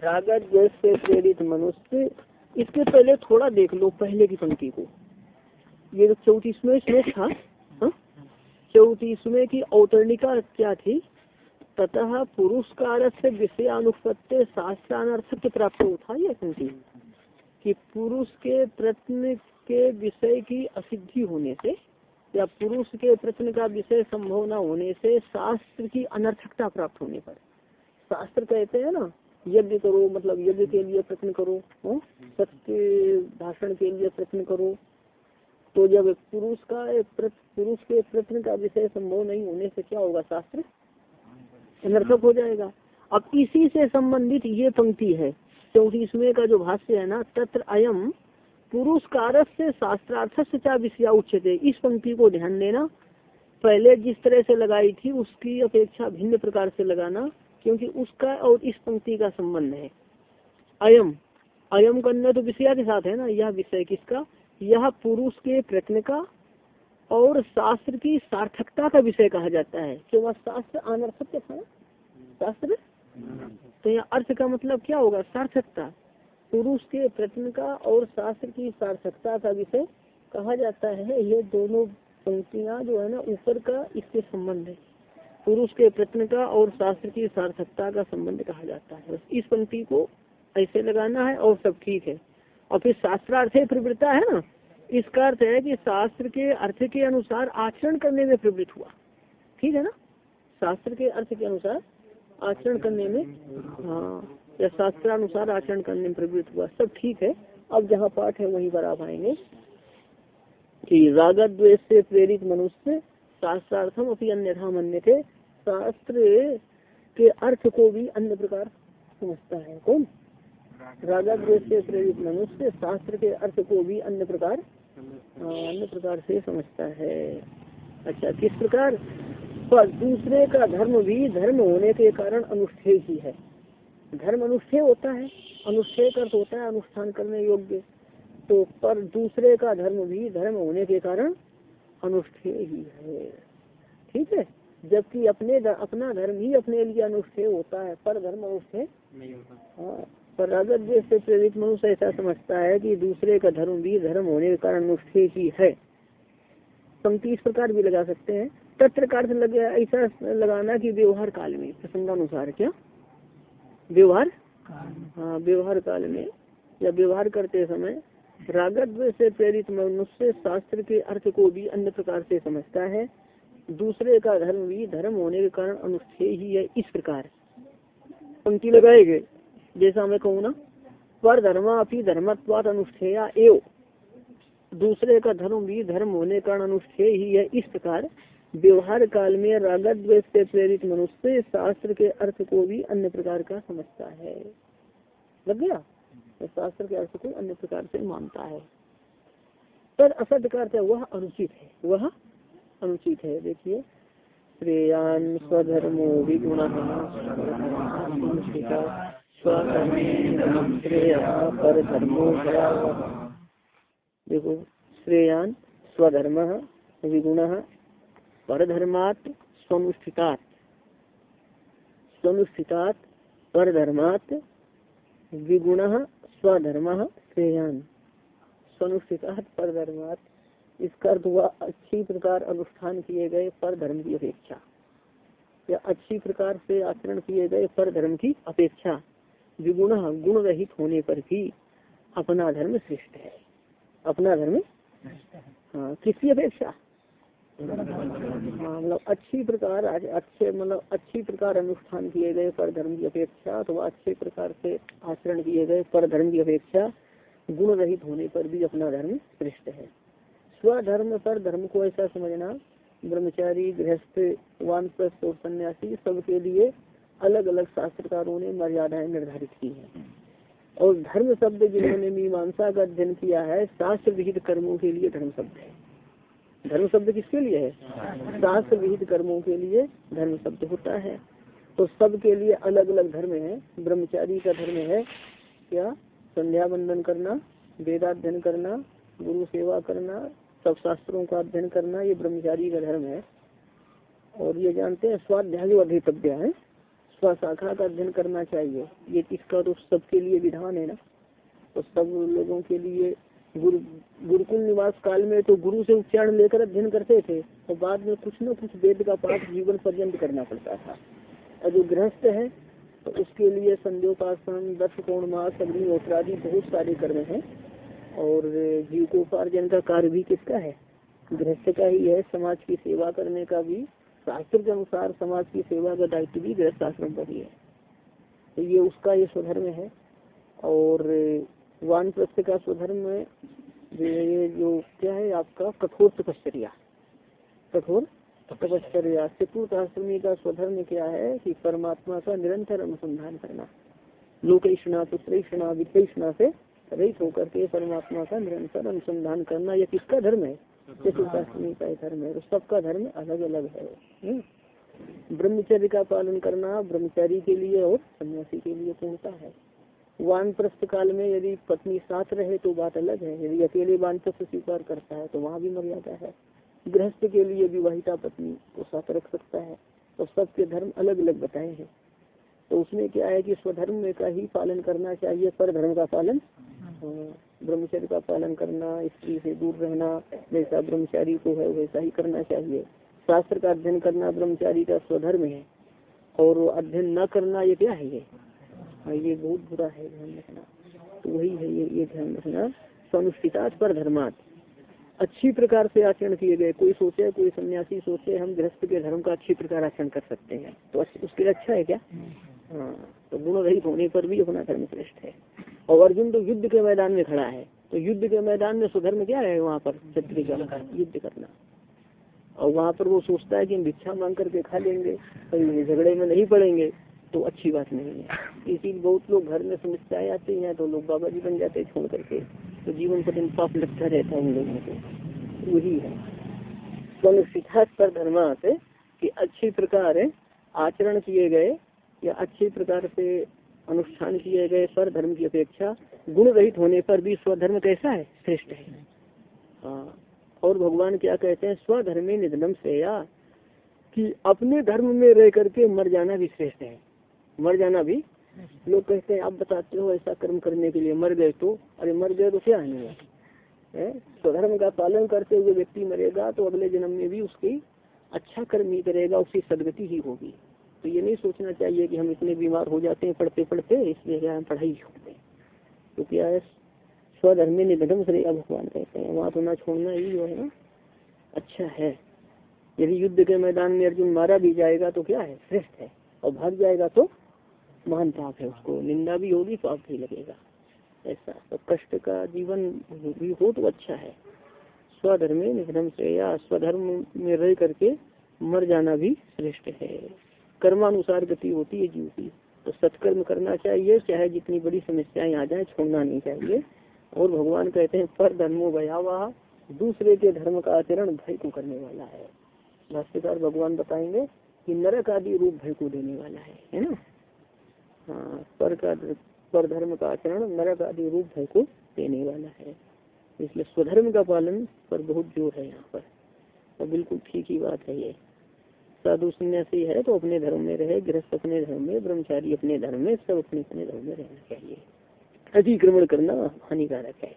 रागत द्वेष से प्रेरित मनुष्य, इसके पहले थोड़ा देख लो, पहले की पंक्ति को। ये जो चौतीसवें श्लोक था हाँ? चौतीसवें की औतरणिका क्या थी? ततः पुरुषकार से विषय अनुपत्ति शास्त्रानर्थक प्राप्त होता ये पंक्ति। कि पुरुष के प्रश्न के विषय की असिद्धि होने से या पुरुष के प्रश्न का विषय संभव न होने से शास्त्र की अनर्थकता प्राप्त होने पर शास्त्र कहते हैं ना, यज्ञ करो मतलब यज्ञ के लिए प्रश्न करो सत्य भाषण के लिए प्रश्न करो। तो जब पुरुष का पुरुष के प्रश्न का विषय संभव नहीं होने से क्या होगा शास्त्र? अनर्थक हो जाएगा। अब इसी से संबंधित ये पंक्ति है चौतीसवें का जो भाष्य है ना, तत्र अयम पुरुष कारक से शास्त्रार्थ क्या विषया उच्चते इस पंक्ति को ध्यान देना। पहले जिस तरह से लगाई थी, उसकी अपेक्षा भिन्न प्रकार से लगाना, क्योंकि उसका और इस पंक्ति का संबंध है। अयम। अयम करना तो विषया के साथ है ना, यह विषय किसका? यह पुरुष के प्रश्न का और शास्त्र की सार्थकता का विषय कहा जाता है। क्यों? वह शास्त्र अनर्थक था शास्त्र? तो यहाँ अर्थ का मतलब क्या होगा? सार्थकता। पुरुष के प्रश्न का और शास्त्र की सार्थकता का विषय कहा जाता है। ये दोनों पंक्तियाँ जो है ना, ऊपर का इसके संबंध है। पुरुष के प्रश्न का और शास्त्र की सार्थकता का संबंध कहा जाता है। इस पंक्ति को ऐसे लगाना है और सब ठीक है। और फिर शास्त्रार्थ प्रवृत्ता है ना, इसका अर्थ है कि शास्त्र के अर्थ के अनुसार आचरण करने में प्रवृत्त हुआ। ठीक है ना? शास्त्र के अर्थ के अनुसार आचरण करने में हाँ। या शास्त्रानुसार आचरण करने में प्रवृत्त हुआ। सब ठीक है। अब जहाँ पाठ है, वहीं पर आप आएँगे। कि रागत द्वेष से प्रेरित मनुष्य शास्त्रार्थम अपनी अन्य अन्य थे शास्त्र के अर्थ को भी अन्य प्रकार समझता है। कौन? रागा द्वेष से प्रेरित मनुष्य शास्त्र के अर्थ को भी अन्य प्रकार अन्य प्रकार से समझता है। अच्छा किस प्रकार? पर दूसरे का धर्म भी धर्म होने के कारण अनुष्ठेय ही है। धर्म अनुष्ठेय होता है अनुष्ठेय का होता है अनुष्ठान करने योग्य। तो पर दूसरे का धर्म भी धर्म होने के कारण अनुष्ठेय ही है। ठीक है? जबकि अपने अपना धर्म ही अपने लिए अनुष्ठेय होता है पर धर्म अनुष्ठेय हाँ पर रागत से प्रेरित मनुष्य ऐसा समझता है कि दूसरे का धर्म भी धर्म होने के कारण अनुष्ठेय ही है पंक्ति इस प्रकार भी लगा सकते हैं। तत्र अर्थ लगे ऐसा लगाना कि व्यवहार काल में प्रसंगानुसार क्या? व्यवहार? हाँ व्यवहार काल में। या व्यवहार करते समय रागत से प्रेरित मनुष्य शास्त्र के अर्थ को भी अन्य प्रकार से समझता है। दूसरे का धर्म भी धर्म होने के कारण अनुष्ठेय ही है इस प्रकार। पंक्ति लगाएँगे जैसा मैं कहूँ ना पर धर्मा अपनी धर्मत्वाद अनुष्ठेया एव। दूसरे का धर्म भी धर्म होने का अनुष्ठेय ही है इस प्रकार। व्यवहार काल में रागत द्वेष से प्रेरित मनुष्य शास्त्र के अर्थ को भी अन्य प्रकार का समझता है। लग गया? तो शास्त्र के अर्थ को अन्य प्रकार से मानता है। पर असत का अर्थ वह अनुचित है। वह अनुचित है, देखिए। श्रेयान स्वधर्मो विगुण देखो, श्रेयान स्वधर्म विगुण परधर्मात स्वनुष्ठितात स्वनुष्ठितात परधर्मात विगुण स्वधर्म श्रेयान स्वनुष्ठितात परधर्मात इसका अर्थ हुआ अच्छी प्रकार अनुष्ठान किए गए पर धर्म की अपेक्षा। या अच्छी प्रकार से आचरण किए गए पर धर्म की अपेक्षा। विगुण गुण रहित होने पर भी अपना धर्म श्रेष्ठ है। अपना धर्म हाँ किसकी अपेक्षा? हाँ मतलब अच्छी प्रकार अच्छे मतलब अच्छी प्रकार अनुष्ठान किए गए पर धर्म की अपेक्षा अथवा तो अच्छे प्रकार से आचरण किए गए पर धर्म की अपेक्षा गुण रहित होने पर भी अपना धर्म श्रेष्ठ है। स्वधर्म पर धर्म को ऐसा समझना, ब्रह्मचारी, गृहस्थ, वानप्रस्थ और सन्यासी सबके लिए अलग अलग शास्त्रकारों ने मर्यादाएँ निर्धारित की है। और धर्म शब्द जिन्होंने मीमांसा का अध्ययन किया है शास्त्र विहित कर्मों के लिए धर्म शब्द है। धर्म शब्द किसके लिए है? शास्त्र विहित कर्मों के लिए धर्म शब्द होता है। तो सबके लिए अलग अलग धर्म है। ब्रह्मचारी का धर्म है क्या? संध्या बंदन करना, वेदाध्ययन करना, गुरु सेवा करना, सब शास्त्रों का अध्ययन करना, ये ब्रह्मचारी का धर्म है। और ये जानते हैं स्वाध्याय अधितव्य है, स्वशाखा का अध्ययन करना चाहिए। ये इसका तो सबके लिए विधान है ना? तो सब लोगों के लिए गुरु, गुरुकुल निवास काल में तो गुरु से उच्चारण लेकर अध्ययन करते थे और तो बाद में कुछ न कुछ वेद का पाठ जीवन पर्यंत करना पड़ता था। और जो गृहस्थ है तो उसके लिए संध्योपासन दस कोण मास अग्निहोत्रादि बहुत सारे कर्म हैं, और जीविकोपार्जन का कार्य भी किसका है? गृहस्थ का ही है, समाज की सेवा करने का भी। शास्त्र के अनुसार समाज की सेवा का दायित्व भी गृहस्थ आश्रम पर ही है। तो ये उसका ये स्वधर्म है, और वान प्रस्थ का स्वधर्म ये जो क्या है आपका? कठोर तपश्चर्या। कठोर तपश्चर्या चतुर्थ का स्वधर्म क्या है कि परमात्मा का निरंतर अनुसंधान करना। लोकेशना पुत्रेषणा, वित्तेषणा से रहित होकर के परमात्मा का निरंतर अनुसंधान करना यह किसका धर्म है? चतुर्थाश्रमी का धर्म है। सबका धर्म अलग अलग है। हम्म। ब्रह्मचर्य का पालन करना ब्रह्मचारी के लिए और सन्यासी के लिए पूर्णता है। वान प्रस्थ काल में यदि पत्नी साथ रहे तो बात अलग है। यदि अकेले वानप्रस्थ स्वीकार करता है तो वहाँ भी मर्यादा है। गृहस्थ के लिए विवाहिता पत्नी को साथ रख सकता है। तो सबके धर्म अलग अलग बताए हैं। तो उसमें क्या है कि स्वधर्म में का ही पालन करना चाहिए, पर धर्म का पालन ब्रह्मचर्य का पालन करना, स्त्री से दूर रहना, जैसा ब्रह्मचारी को है, वैसा ही करना चाहिए। शास्त्र का अध्ययन करना ब्रह्मचारी का स्वधर्म है। और अध्ययन न करना ये क्या है? ये हाँ ये बहुत बुरा है ध्यान रखना। तो वही है ये ये ध्यान रखना। सनुष्ठिता पर धर्मात। अच्छी प्रकार से आचरण किए गए। कोई सोचे, कोई सन्यासी सोचे, हम गृहस्थ के धर्म का अच्छी प्रकार आचरण कर सकते हैं। तो उसके लिए अच्छा है क्या? हाँ तो गुण रहित होने पर भी अपना धर्म श्रेष्ठ है। और अर्जुन तो युद्ध के मैदान में खड़ा है। तो युद्ध के मैदान में सुधर्म क्या है वहाँ पर? क्षत्रिय का। युद्ध करना। और वहाँ पर वो सोचता है कि हम भिक्षा मांग करके खा लेंगे झगड़े में नहीं पड़ेंगे। तो अच्छी बात नहीं है। इसीलिए बहुत लोग घर में समस्याएँ आती हैं तो लोग बाबा जी बन जाते हैं छोड़ करके। तो जीवन पर पाप लगता रहता है उन लोगों को। वही है। स्वनिष्ठात पर धर्मात कि अच्छी प्रकार आचरण किए गए या अच्छी प्रकार से अनुष्ठान किए गए स्वर धर्म की अपेक्षा गुण रहित होने पर भी स्वधर्म कैसा है? श्रेष्ठ है। हाँ। और भगवान क्या कहते हैं? स्वधर्मे निधनम से या कि अपने धर्म में रह करके मर जाना भी श्रेष्ठ है। मर जाना भी। लोग कहते हैं, आप बताते हो ऐसा कर्म करने के लिए मर गए तो। अरे मर गए तो क्या है? स्वधर्म का पालन करते हुए व्यक्ति मरेगा तो अगले जन्म में भी उसकी अच्छा कर्म ही करेगा, उसकी सदगति ही होगी। तो ये नहीं सोचना चाहिए कि हम इतने बीमार हो जाते हैं पढ़ते पढ़ते इसलिए क्या हम पढ़ाई छोड़ते तो क्या है? स्वधर्म निधन से भगवान कहते हैं, वहाँ तो ना छोड़ना ही जो है ना अच्छा है। यदि युद्ध के मैदान में अर्जुन मारा भी जाएगा तो क्या है? श्रेष्ठ है। और भाग जाएगा तो महान पाप है उसको, निंदा भी होगी पाप भी लगेगा। ऐसा। तो कष्ट का जीवन भी हो तो अच्छा है। स्वधर्म निधर्म से या स्वधर्म में रह करके मर जाना भी श्रेष्ठ है। कर्मानुसार गति होती है जीव की। तो सत्कर्म करना चाहिए, चाहे जितनी बड़ी समस्याएँ आ जाए, छोड़ना नहीं चाहिए। और भगवान कहते हैं, पर धर्मो भयावाह, दूसरे के धर्म का आचरण भय को करने वाला है। भाष्यकार भगवान बताएँगे कि नरक आदि रूप भय को देने वाला है है ना? हाँ पर का पर धर्म का आचरण नरक आदि रूप भय को देने वाला है। इसलिए स्वधर्म का पालन पर बहुत ज़ोर है यहाँ पर। और बिल्कुल ठीक ही बात है ये। साधु सन्यासी है तो अपने धर्म में रहे गृहस्थ अपने धर्म में ब्रह्मचारी अपने धर्म में सब अपने अपने धर्म में रहना चाहिए। अतिक्रमण करना हानिकारक है।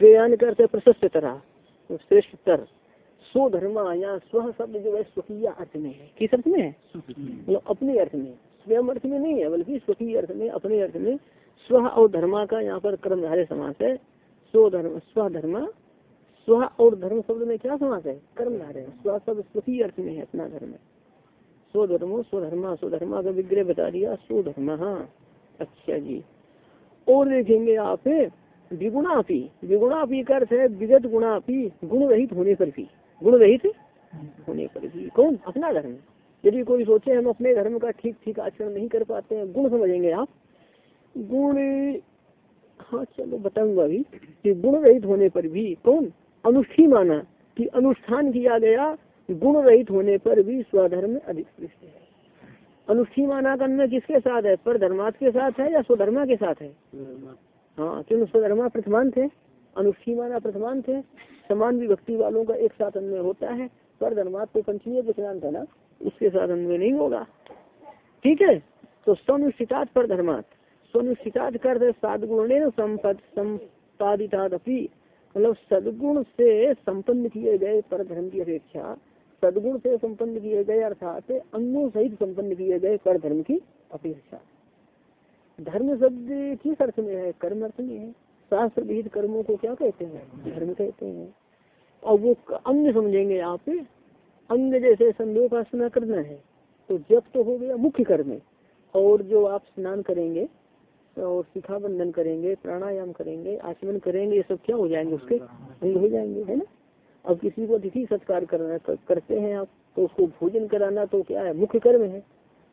श्रेयान करते प्रशस्त तरह तो श्रेष्ठ तर स्व धर्म या स्व शब्द जो है स्वकीय अर्थ में है। किस अर्थ में है? मतलब अपने अर्थ में। स्वयं अर्थ में नहीं है, बल्कि स्वकीय अर्थ में, अपने अर्थ में स्व और धर्मा का यहाँ पर कर्मधारे समास है। स्वधर्म स्वधर्म स्व और धर्म शब्द में क्या समास है? कर्मधारे स्व शब्द स्वकीय अर्थ में है, अपना धर्म स्वधर्मो स्वधर्मा स्वधर्मा का विग्रह बता दिया स्वधर्म अच्छा जी। और देखेंगे आप विगुणापी विगुणापी का अर्थ है विगत गुणापी गुण रहित होने पर भी। गुण रहित होने पर भी। कौन? अपना धर्म। यदि कोई सोचे हम अपने धर्म का ठीक ठीक आचरण नहीं कर पाते हैं, गुण समझेंगे आप। गुण हाँ चलो बताऊँगा अभी कि गुण रहित होने पर भी कौन? अनुष्ठी माना कि अनुष्ठान किया गया, गुण रहित होने पर भी स्वधर्म अधिक श्रेष्ठ है। अनुष्ठी माना करना किसके साथ है? पर धर्मार्थ के साथ है या स्वधर्मा के साथ है? हाँ क्यों स्वधर्मा प्रथमान थे अनुष्ठी माना प्रथमान थे। समान विभक्ति वालों का एक साथ अन्य होता है। पर धर्मात को पंचमी है ना? उसके साथ अन्वय नहीं होगा। ठीक है? तो स्वनुष्ठितात पर धर्मात। स्वनुष्ठितात कर साधगुण संपादितात मतलब सदगुण से संपन्न किए गए पर धर्म की अपेक्षा, सदगुण से संपन्न किए गए अर्थात अंगों सहित संपन्न किए गए पर धर्म की अपेक्षा। धर्म शब्द किस अर्थ में है? कर्म अर्थ में है। शास्त्र विहित कर्मों को क्या कहते हैं? धर्म कहते हैं। और वो अंग समझेंगे यहाँ पे अंग जैसे संध्योपासना करना है तो जब तो हो गया मुख्य कर्म और जो आप स्नान करेंगे और शिखा बंधन करेंगे प्राणायाम करेंगे आचमन करेंगे ये सब क्या हो जाएँगे? उसके अंग हो जाएँगे है ना? अब किसी को अतिथि सत्कार करना कर, करते हैं आप तो उसको भोजन कराना तो क्या है? मुख्य कर्म है।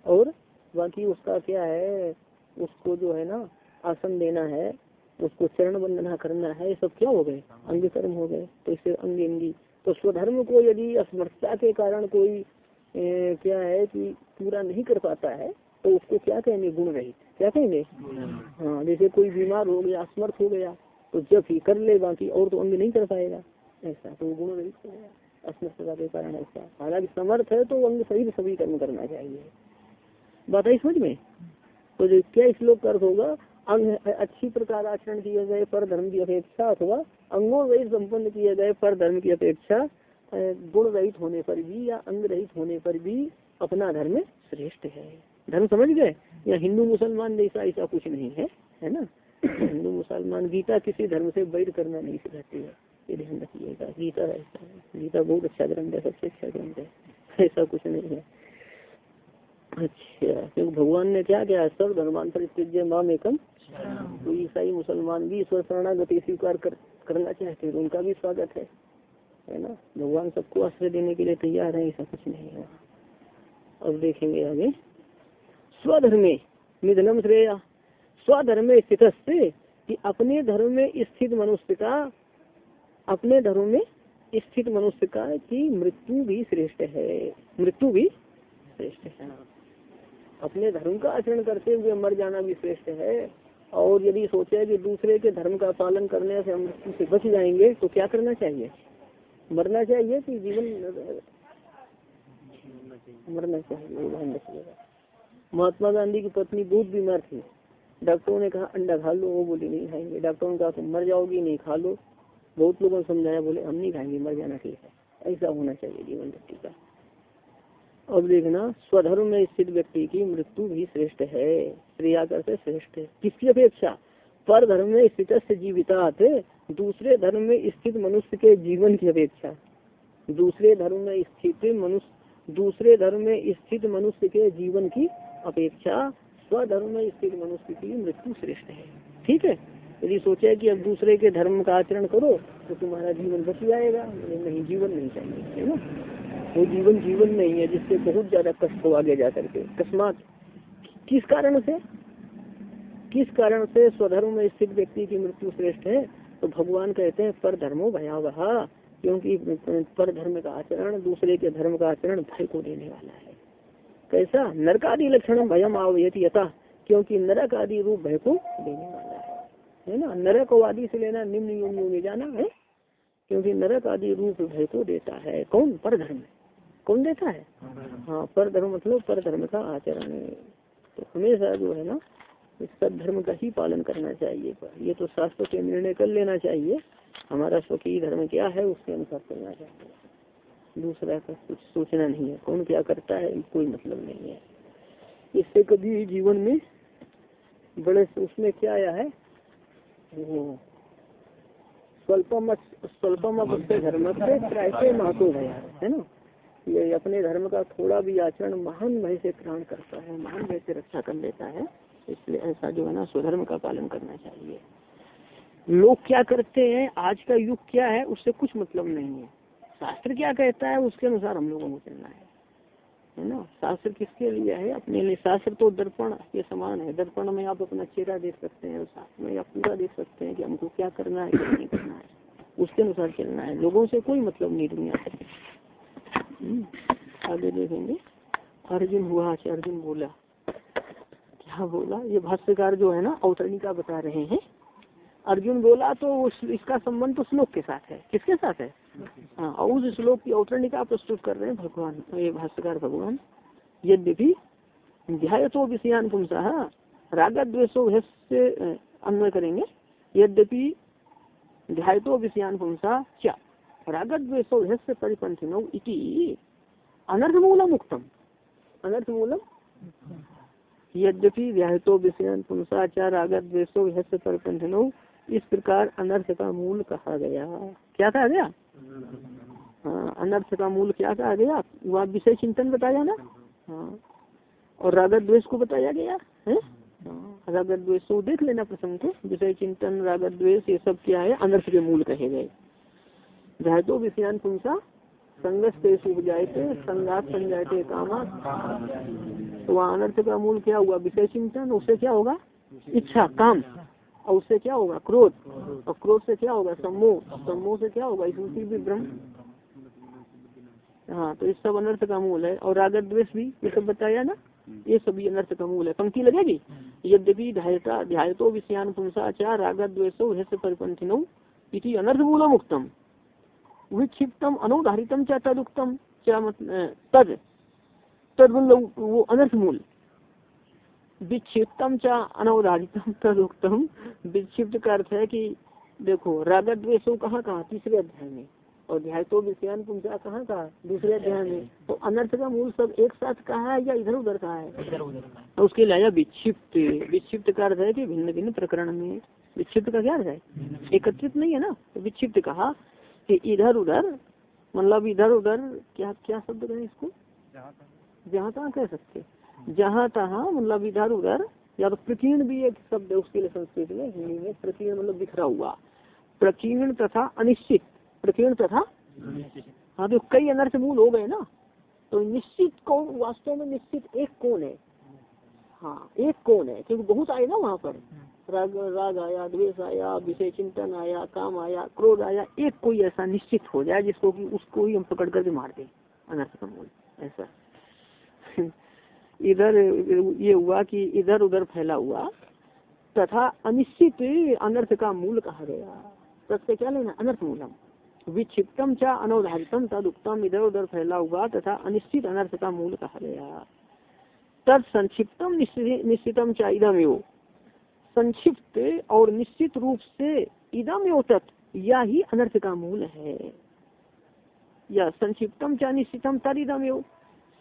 और बाकी उसका क्या है? उसको जो है ना आसन देना है उसको चरण वंदना करना है ये सब क्या हो गए? अंग कर्म हो गए। तो इससे अंग अंगी तो स्वधर्म को यदि असमर्थता के कारण कोई ए, क्या है कि पूरा नहीं कर पाता है तो उसको क्या कहेंगे? गुण रहित। क्या कहेंगे? हाँ जैसे कोई बीमार हो गया असमर्थ हो गया तो जब ही कर ले बाकी और तो अंग नहीं कर पाएगा। ऐसा तो गुण रहित असमर्थता के कारण ऐसा। हालाँकि समर्थ है तो अंग सही सभी कर्म करना चाहिए। बात आई समझ में? तो जो क्या श्लोक अर्थ होगा अंग अच्छी प्रकार आचरण किए गए पर धर्म की अपेक्षा अथवा अंगों रहित संपन्न किए गए पर धर्म की अपेक्षा गुण रहित होने पर भी या अंग रहित होने पर भी अपना धर्म श्रेष्ठ है। धर्म समझ गए? या हिंदू मुसलमान जैसा ऐसा कुछ नहीं है है ना? हिंदू मुसलमान गीता किसी धर्म से वैध करना नहीं सिखाती है। ये ध्यान रखिएगा गीता ऐसा है। गीता बहुत अच्छा ग्रंथ है सबसे अच्छा ग्रंथ है। ऐसा कुछ नहीं है। अच्छा क्योंकि भगवान ने क्या किया? धर्मान परित्यज्य माम एकम तो ईसाई मुसलमान भी ईश्वर शरणागति स्वीकार कर, करना चाहते हैं तो उनका भी स्वागत है। है ना? भगवान सबको आश्रय देने के लिए तैयार है, ऐसा कुछ नहीं है। अब देखेंगे आगे। स्वधर्मे निधनम श्रेया। स्वधर्म स्थित से कि अपने धर्म में स्थित मनुष्य का, अपने धर्म में स्थित मनुष्य का की मृत्यु भी श्रेष्ठ है। मृत्यु भी श्रेष्ठ है। अपने धर्म का आचरण करते हुए मर जाना भी श्रेष्ठ है। और यदि सोचे कि दूसरे के धर्म का पालन करने से हम से बच जाएँगे तो क्या करना चाहिए? मरना चाहिए कि जीवन, मरना चाहिए ध्यान रखिएगा महात्मा गांधी की पत्नी बहुत बीमार थी। डॉक्टरों ने कहा, अंडा खा लो। वो बोली, नहीं खाएँगे। डॉक्टरों ने कहा, तुम मर जाओगी, नहीं खा लो। बहुत लोगों ने समझाया, बोले, हम नहीं खाएँगे, मर जाना ठीक है। ऐसा होना चाहिए जीवन व्यक्ति का। अब देखना, स्वधर्म में स्थित व्यक्ति की मृत्यु भी श्रेष्ठ है श्रेयाकर से श्रेष्ठ है। किसकी अपेक्षा? पर धर्म में स्थित जीविता दूसरे धर्म में स्थित मनुष्य के जीवन की अपेक्षा। दूसरे धर्म में स्थित मनुष्य, दूसरे धर्म में स्थित मनुष्य के जीवन की अपेक्षा, स्वधर्म में स्थित मनुष्य की मृत्यु श्रेष्ठ है। ठीक है? यदि सोचे कि अब दूसरे के धर्म का आचरण करो तो तुम्हारा जीवन बच जाएगा नहीं, जीवन नहीं चाहिए, है ना? वो जीवन जीवन नहीं है जिससे बहुत ज़्यादा कष्ट हो आगे जा करके। अकस्मात। किस कारण से? किस कारण से स्वधर्म में स्थित व्यक्ति की मृत्यु श्रेष्ठ है? तो भगवान कहते हैं, पर धर्मो भयावह, क्योंकि पर धर्म का आचरण दूसरे के धर्म का आचरण भय को देने वाला है। कैसा? नरक आदि लक्षण भयम आवयति यथा, क्योंकि नरक आदि रूप भय को देने वाला है। है ना? नरक आदि से लेना निम्न में जाना है, क्योंकि नरक आदि रूप भय को देता है। कौन? पर धर्म। कौन देता है? हाँ पर धर्म मतलब पर धर्म का आचरण तो हमेशा जो है ना धर्म का ही पालन करना चाहिए। ये तो शास्त्र के निर्णय कर लेना चाहिए। हमारा स्वकीय धर्म क्या है, उसके अनुसार चलना चाहिए। दूसरा का कुछ सोचना नहीं है। कौन क्या करता है, कोई मतलब नहीं है। इससे कभी जीवन में बड़े उसमें क्या आया है स्वल्पम स्वल्पम धर्म से महत्व है ना? ये अपने धर्म का थोड़ा भी आचरण महान भय से ग्रहण करता है, महान भय से रक्षा कर लेता है, इसलिए ऐसा जो है ना, स्वधर्म का पालन करना चाहिए। लोग क्या करते हैं, आज का युग क्या है, उससे कुछ मतलब नहीं है। शास्त्र क्या कहता है, उसके अनुसार हम लोगों को चलना है। है ना? शास्त्र किसके लिए है? अपने लिए। शास्त्र तो दर्पण के समान है। दर्पण में आप अपना चेहरा देख सकते हैं शास्त्र में आप पूरा देख सकते हैं कि हमको क्या करना है, क्या नहीं करना है। उसके अनुसार चलना है। लोगों से कोई मतलब नहीं दुनिया से। आगे देखेंगे। अर्जुन हुआ अर्जुन बोला, क्या बोला? ये भाष्यकार जो है ना अवतरणिका बता रहे हैं। अर्जुन बोला तो उस, इसका संबंध तो श्लोक के साथ है। किसके साथ है? हाँ और उस श्लोक की अवतरणिका प्रस्तुत कर रहे हैं भगवान, ये भाष्यकार भगवान। यद्यपि ध्याय तो विषयान पुंसा राग द्वेषो से अन्वय करेंगे। यद्यपि ध्याय तो विषयान पुंसा क्या राग द्वेषो से परिपंथिनो इति अनर्थ मूलम उक्तम अनर्थ मूलम यद्यपि व्याहतो विषय पुंसाचार आगत द्वेषो यश परिपंथनो इस प्रकार अनर्थ का मूल कहा गया। क्या कहा गया? हाँ अनर्थ का मूल क्या कहा गया? वह विषय चिंतन बताया ना? हाँ। और रागत द्वेष को बताया गया? है? हाँ, रागत द्वेष देख लेना प्रसंग को। विषय चिंतन रागत द्वेष ये सब क्या है? अनर्थ के मूल कहे गए। तो विषयान पुंसा संगत संगात संजाते कामा। तो वहाँ अनर्थ का मूल क्या हुआ? विषय चिंतन, उससे क्या होगा? इच्छा, काम। और उससे क्या होगा? क्रोध। और क्रोध से क्या होगा? सम्मोह। सम्मोह से क्या होगा? स्मृति भी ब्रह्म। हाँ तो इस सब अनर्थ का मूल है। और रागत द्वेष भी, ये सब बताया ना? ये सभी अनर्थ का मूल है। पंक्ति लगेगी? यद्यपि ध्यायता ध्यायतो विषयान पुंसाचार रागत द्वेषो हृस्य परिपंथिनो इति अनर्थ मूलम उत्तम विक्षिप्तम अनुधारितम चा तदुक्तम क्या मतलब तद तद। मतलब वो अनर्थ मूल विक्षिप्तम चा अनवधारितम तदुक्तम। विक्षिप्त का अर्थ है कि देखो रागत द्वेषो कहाँ कहा? तीसरे अध्याय में। और ध्याय तो विषयान पुंजा कहाँ कहा? दूसरे अध्याय में। तो अनर्थ का मूल सब एक साथ कहा है या इधर उधर कहा है? तो उसके लिए आया विक्षिप्त। विक्षिप्त का अर्थ है कि भिन्न भिन्न प्रकरण में। विक्षिप्त का क्या अर्थ है? एकत्रित नहीं है ना? तो विक्षिप्त कहा? कि इधर उधर मतलब इधर उधर क्या क्या शब्द कहें इसको? जहाँ तहाँ। कह सकते जहाँ तहाँ मतलब इधर उधर या तो प्रकीर्ण भी एक शब्द है उसके लिए संस्कृत में हिंदी में प्रकीर्ण मतलब बिखरा हुआ। प्रकीर्ण तथा अनिश्चित। प्रकीर्ण तथा हाँ तो कई अनर्थ मूल हो गए ना तो निश्चित कौन वास्तव में निश्चित एक कौन है? हाँ एक कौन है क्योंकि बहुत आए ना वहाँ पर। राग राग आया, द्वेष आया, विषय चिंतन आया, काम आया, क्रोध आया, एक कोई ऐसा निश्चित हो जाए जिसको कि उसको ही हम पकड़ करके मार दे, अनर्थ का मूल ऐसा। इधर, ये हुआ कि इधर उधर फैला हुआ, तथा अनिश्चित अनर्थ का मूल कहा गया। तत्व क्या लेना? अनर्थ मूलम। विक्षिप्तम चा अनवधारितम तद उत्तम इधर उधर फैला हुआ तथा अनिश्चित अनर्थ का मूल कहा गया। तद संक्षिप्तम निश्चितम चा इधम संक्षिप्त और निश्चित रूप से इदम यो तत् या ही। अनर्थ का मूल है या संक्षिप्तम चा निश्चितम तद इदम यो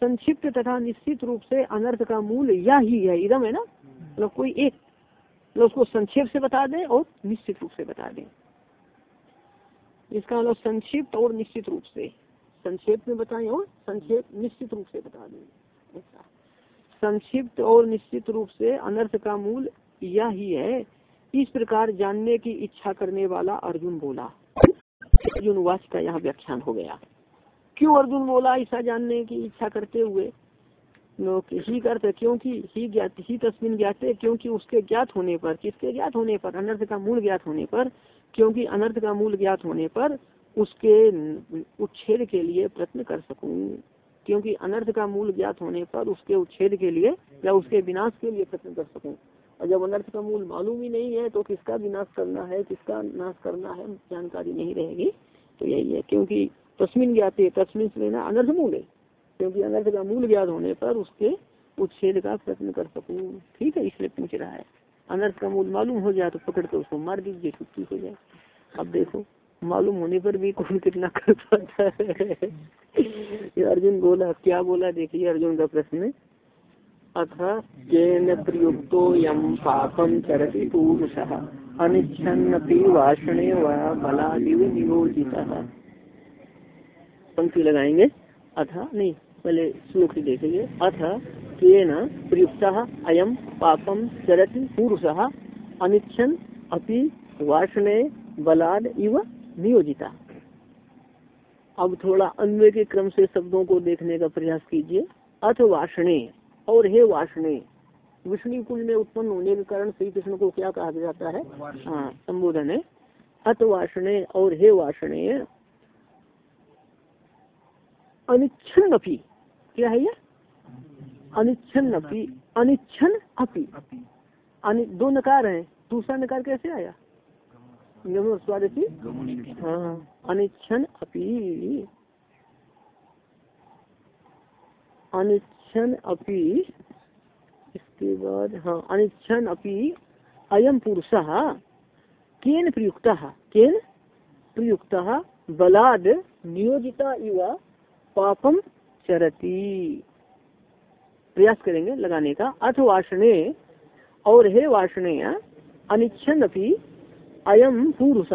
संक्षिप्त तथा निश्चित रूप से अनर्थ का मूल या ही। है इदम है ना? मतलब कोई एक। मतलब उसको संक्षेप से बता दें और निश्चित रूप से बता दें। इसका मतलब संक्षिप्त और निश्चित रूप से। संक्षेप में बताएँ और संक्षेप निश्चित रूप से बता दें। ऐसा। संक्षिप्त और निश्चित रूप से अनर्थ का मूल यह ही है। इस प्रकार जानने की इच्छा करने वाला अर्जुन बोला, अर्जुन वाच का यहाँ व्याख्यान हो गया। क्यों अर्जुन बोला ऐसा जानने की इच्छा करते हुए? ही करते, क्योंकि ही ज्ञात, ही तस्मिन ज्ञाते क्योंकि उसके ज्ञात होने पर, किसके ज्ञात होने पर? अनर्थ का मूल ज्ञात होने पर, क्योंकि अनर्थ का मूल ज्ञात होने पर उसके उच्छेद के लिए प्रयत्न कर सकूँ। क्योंकि अनर्थ का मूल ज्ञात होने पर उसके उच्छेद के लिए या उसके विनाश के लिए प्रयत्न कर सकूँ। और जब अनर्थ का मूल मालूम ही नहीं है तो किसका विनाश करना है, किसका नाश करना है, जानकारी नहीं रहेगी। तो यही है, क्योंकि तस्मिन ज्ञाते, तस्मिन से लेना अनर्थ मूल। है क्योंकि अनर्थ का मूल ज्ञात होने पर उसके उच्छेद का प्रयत्न कर सकूँ। ठीक है, इसलिए पूछ रहा है। अनर्थ का मूल मालूम हो जाए तो पकड़ कर उसको मार दीजिए, छुट्टी हो जाए। अब देखो, मालूम होने पर भी कौन कितना कर पाता है? अर्जुन बोला, क्या बोला, देखिए अर्जुन का प्रश्न। अथ केन प्रयुक्तो यम पापम पुरुष। अनिच्छन्नपि वाषणे व बलादिव नियोजिता। पंक्ति लगाएँगे। अथ, नहीं, पहले श्लोक देखेंगे। अथ के न प्रयुक्त अयम पापम चरत पुरुष। अनिच्छन अपि वासने बलाद इव नियोजिता। अब थोड़ा अन्वय के क्रम से शब्दों को देखने का प्रयास कीजिए। अथ वासने और हे वासने विष्णु कुल में उत्पन्न होने के कारण श्री कृष्ण को क्या कहा जाता है? हाँ संबोधन है। अथ वासने और हे वासने अनिच्छन अपी क्या है ये? अनिच्छन अपी। अनिच्छन अपी। अनि दो नकार है। दूसरा नकार कैसे आया? स्वादति हाँ अनिच्छन अपी। अनिच्छन अपी, इसके बाद हाँ अनिच्छन अपी अयम पुरुष, केन प्रयुक्त? केन प्रयुक्त? बलाद नियोजिता इव पापम चरती। प्रयास करेंगे लगाने का। अथ वाषणे और हे वाषणे अनिच्छन अपनी अयम पुरुष,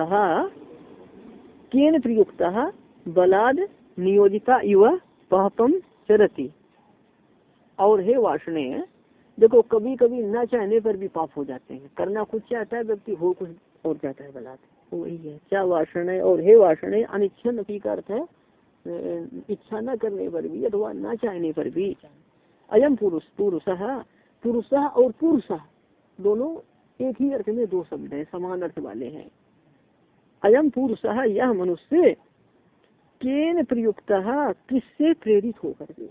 केन प्रयुक्त? बलाद नियोजिता इव पापम चरती। और हे वाषणे देखो कभी कभी न चाहने पर भी पाप हो जाते हैं। करना कुछ चाहता है व्यक्ति हो कुछ और जाता है बलात् वही है। क्या वाषण है और हे वाषण अनिच्छन अपी का अर्थ है इच्छा न करने पर भी, अथवा न चाहने पर भी। अयम पुरुष पुरुष पुरुष और पुरुष, दोनों एक ही अर्थ में दो शब्द हैं, समान अर्थ वाले हैं। अयम पुरुष, यह मनुष्य, केन प्रयुक्त, किससे प्रेरित होकर के?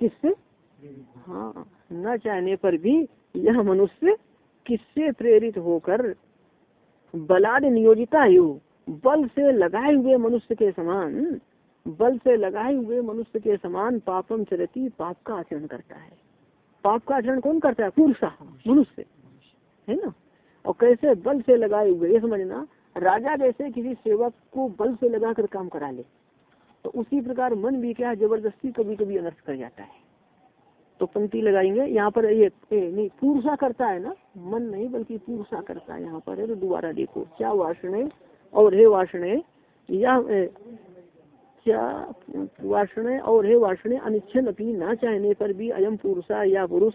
किससे? हाँ न चाहने पर भी यह मनुष्य किससे प्रेरित होकर बलाद नियोजिता यु बल से लगाए हुए मनुष्य के समान, बल से लगाए हुए मनुष्य के समान पापम चरती, पाप का आचरण करता है। पाप का आचरण कौन करता है? पुरुष, मनुष्य, है ना? और कैसे बल से लगाए हुए, ये समझना, राजा जैसे किसी सेवक को बल से लगाकर काम करा ले तो उसी प्रकार मन भी क्या ज़बरदस्ती कभी कभी अनर्थ कर जाता है। तो पंक्ति लगाएँगे। यहाँ पर ये नहीं पुरुषा करता है ना? मन नहीं, बल्कि पुरुषा करता है यहाँ पर, है तो दोबारा देखो। क्या वाषण और हे वाषण या क्या वाषण और हे वाषण अनिच्छन अपनी ना चाहने पर भी अयम पुरुषा या पुरुष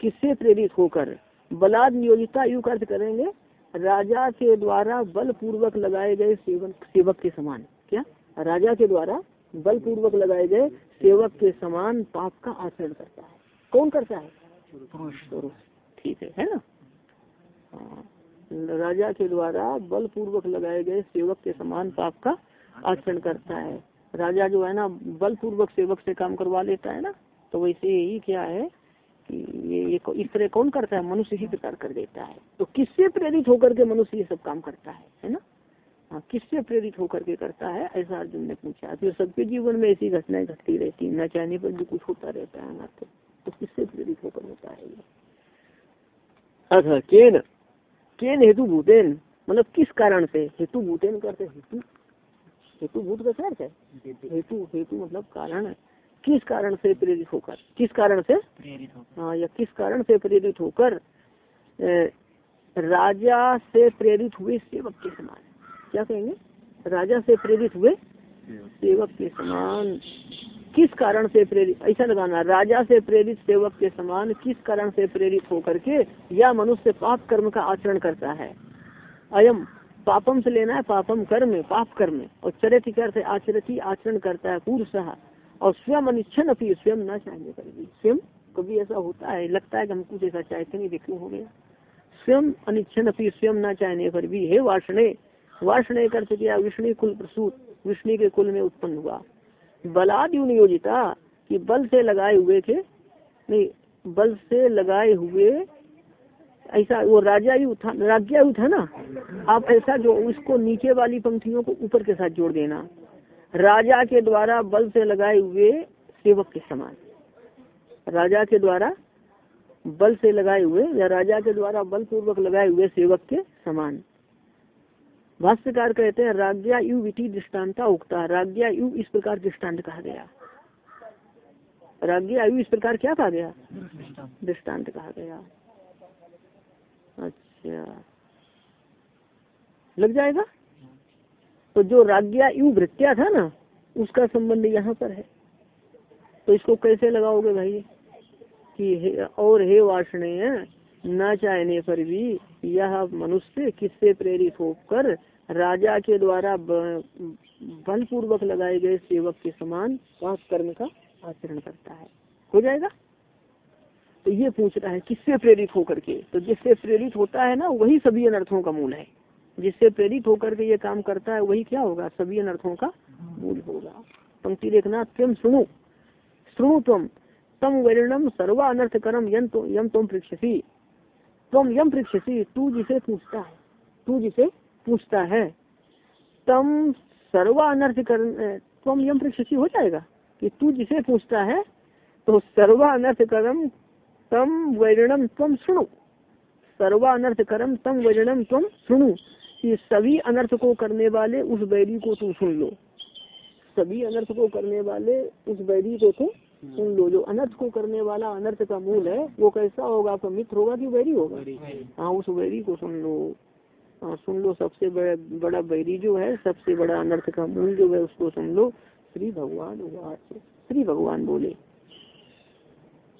किससे प्रेरित होकर? बलाद नियोजिता यु अर्थ करेंगे, राजा के द्वारा बल पूर्वक लगाए गए सेवक सेवक के समान। क्या? राजा के द्वारा बल पूर्वक लगाए गए सेवक के समान पाप का आचरण करता है। कौन करता है? पुरुष। ठीक है है ना? हाँ। राजा के द्वारा बल पूर्वक लगाए गए सेवक के समान पाप का आचरण करता है। राजा जो है ना बल पूर्वक सेवक से काम करवा लेता है ना? तो वैसे ही क्या है कि ये ये इस तरह कौन करता है? मनुष्य ही प्रकार कर देता है। तो किससे प्रेरित होकर के मनुष्य ये सब काम करता है है ना? हाँ किससे प्रेरित होकर के करता है? ऐसा अर्जुन ने पूछा। फिर सबके जीवन में ऐसी घटनाएँ घटती रहती है न चाहने पर भी कुछ होता रहता है ना तो किससे प्रेरित होकर होता है ये? अच्छा केन केन हेतु भूतेन मतलब किस कारण से? हेतु भूतेन करते हेतु? हेतु भूत का क्या है? हेतु हेतु मतलब कारण किस कारण से प्रेरित होकर? किस कारण से? प्रेरित होकर। हाँ या किस कारण से प्रेरित होकर राजा से प्रेरित हुए सेवक के समान। क्या कहेंगे? राजा से प्रेरित हुए सेवक के समान। किस कारण से प्रेरित, ऐसा लगाना, राजा से प्रेरित सेवक के समान किस कारण से प्रेरित होकर के या मनुष्य पाप कर्म का आचरण करता है? अयम, पापम से लेना है पापम कर्म, पाप कर्म। और चरित करते आचरती आचरण करता है पुरुष। और स्वयं अनिच्छन अपनी स्वयं न चाहने पर भी स्वयं, कभी ऐसा होता है, लगता है कि हम कुछ ऐसा चाहते नहीं देखो हो गया। स्वयं अनिच्छन अपनी स्वयं न चाहने पर भी हे वाषणे वाषणे कर किया विष्णु कुल प्रसूत, विष्णु के कुल में उत्पन्न हुआ। बलादि नियोजिता कि बल से लगाए हुए थे। नहीं, बल से लगाए हुए, ऐसा वो राजा ही राज्य यु था ना। आप ऐसा जो उसको नीचे वाली पंक्तियों को ऊपर के साथ जोड़ देना। राजा के द्वारा बल से लगाए हुए सेवक के समान। राजा के द्वारा बल से लगाए हुए, या राजा के द्वारा बल पूर्वक लगाए हुए सेवक के समान। भाष्यकार कहते हैं राज्ञा यु विधि दृष्टान्ता उगता राज्ञा यु इस प्रकार दृष्टांत कहा गया। राज्ञा यु इस प्रकार क्या कहा गया? दृष्टांत कहा गया। अच्छा। लग जाएगा? तो जो राज्ञा यु वृत्या था ना उसका संबंध यहाँ पर है। तो इसको कैसे लगाओगे भाई? कि हे, और हे वाषणीय न चाहने पर भी यह मनुष्य किससे प्रेरित होकर राजा के द्वारा बलपूर्वक लगाए गए सेवक के समान पाप कर्म का आचरण करता है। हो जाएगा? तो ये पूछ रहा है, किससे प्रेरित होकर के? तो जिससे प्रेरित होता है ना, वही सभी अनर्थों का मूल है। जिससे प्रेरित होकर के ये काम करता है, वही क्या होगा? सभी अनर्थों का मूल होगा। पंक्ति देखना तुम सुनो। सुनो तुम तम वर्णम सर्वा अनर्थ कर्म यम तुम पृक्षसी तुम यम पृक्षसी तू जिसे पूछता है, तू जिसे पूछता है। तम सर्वा अनर्थ कर तम यम प्रशिक्षी हो जाएगा कि तू जिसे पूछता है तो सर्वा अनर्थ करम तम वर्णम तुम सुनो। सर्वा अनर्थ करम तम वर्णम तुम सुनो कि सभी अनर्थ को करने वाले उस बैरी को तू सुन लो। सभी अनर्थ को करने वाले उस बैरी को तू सुन लो जो अनर्थ को करने वाला अनर्थ का मूल है वो कैसा होगा? आपका मित्र होगा कि बैरी होगा? हाँ उस बैरी को सुन लो। हाँ सुन लो सबसे बड़ा बड़ा बैरी जो है सबसे बड़ा अनर्थ का मूल जो है उसको सुन लो। श्री भगवान श्री भगवान बोले।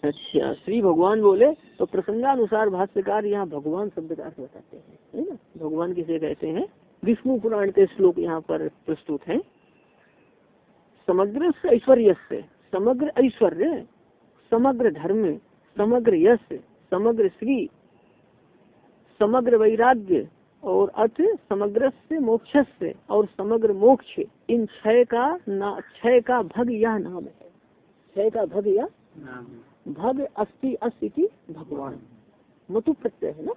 अच्छा श्री भगवान बोले तो प्रसंगानुसार भाष्यकार यहाँ भगवान शब्द का अर्थ बताते हैं है ना? भगवान किसे कहते हैं? विष्णु पुराण के श्लोक यहाँ पर प्रस्तुत है। समग्र ऐश्वर्य से समग्र ऐश्वर्य समग्र धर्म समग्र यश समग्र श्री समग्र वैराग्य और अथ समग्र से मोक्ष से और समग्र मोक्ष। इन छह का ना छह का भग यह नाम है। छह का भग यह भग अस्ति अस्ति भगवान। मतु प्रत्यय है ना?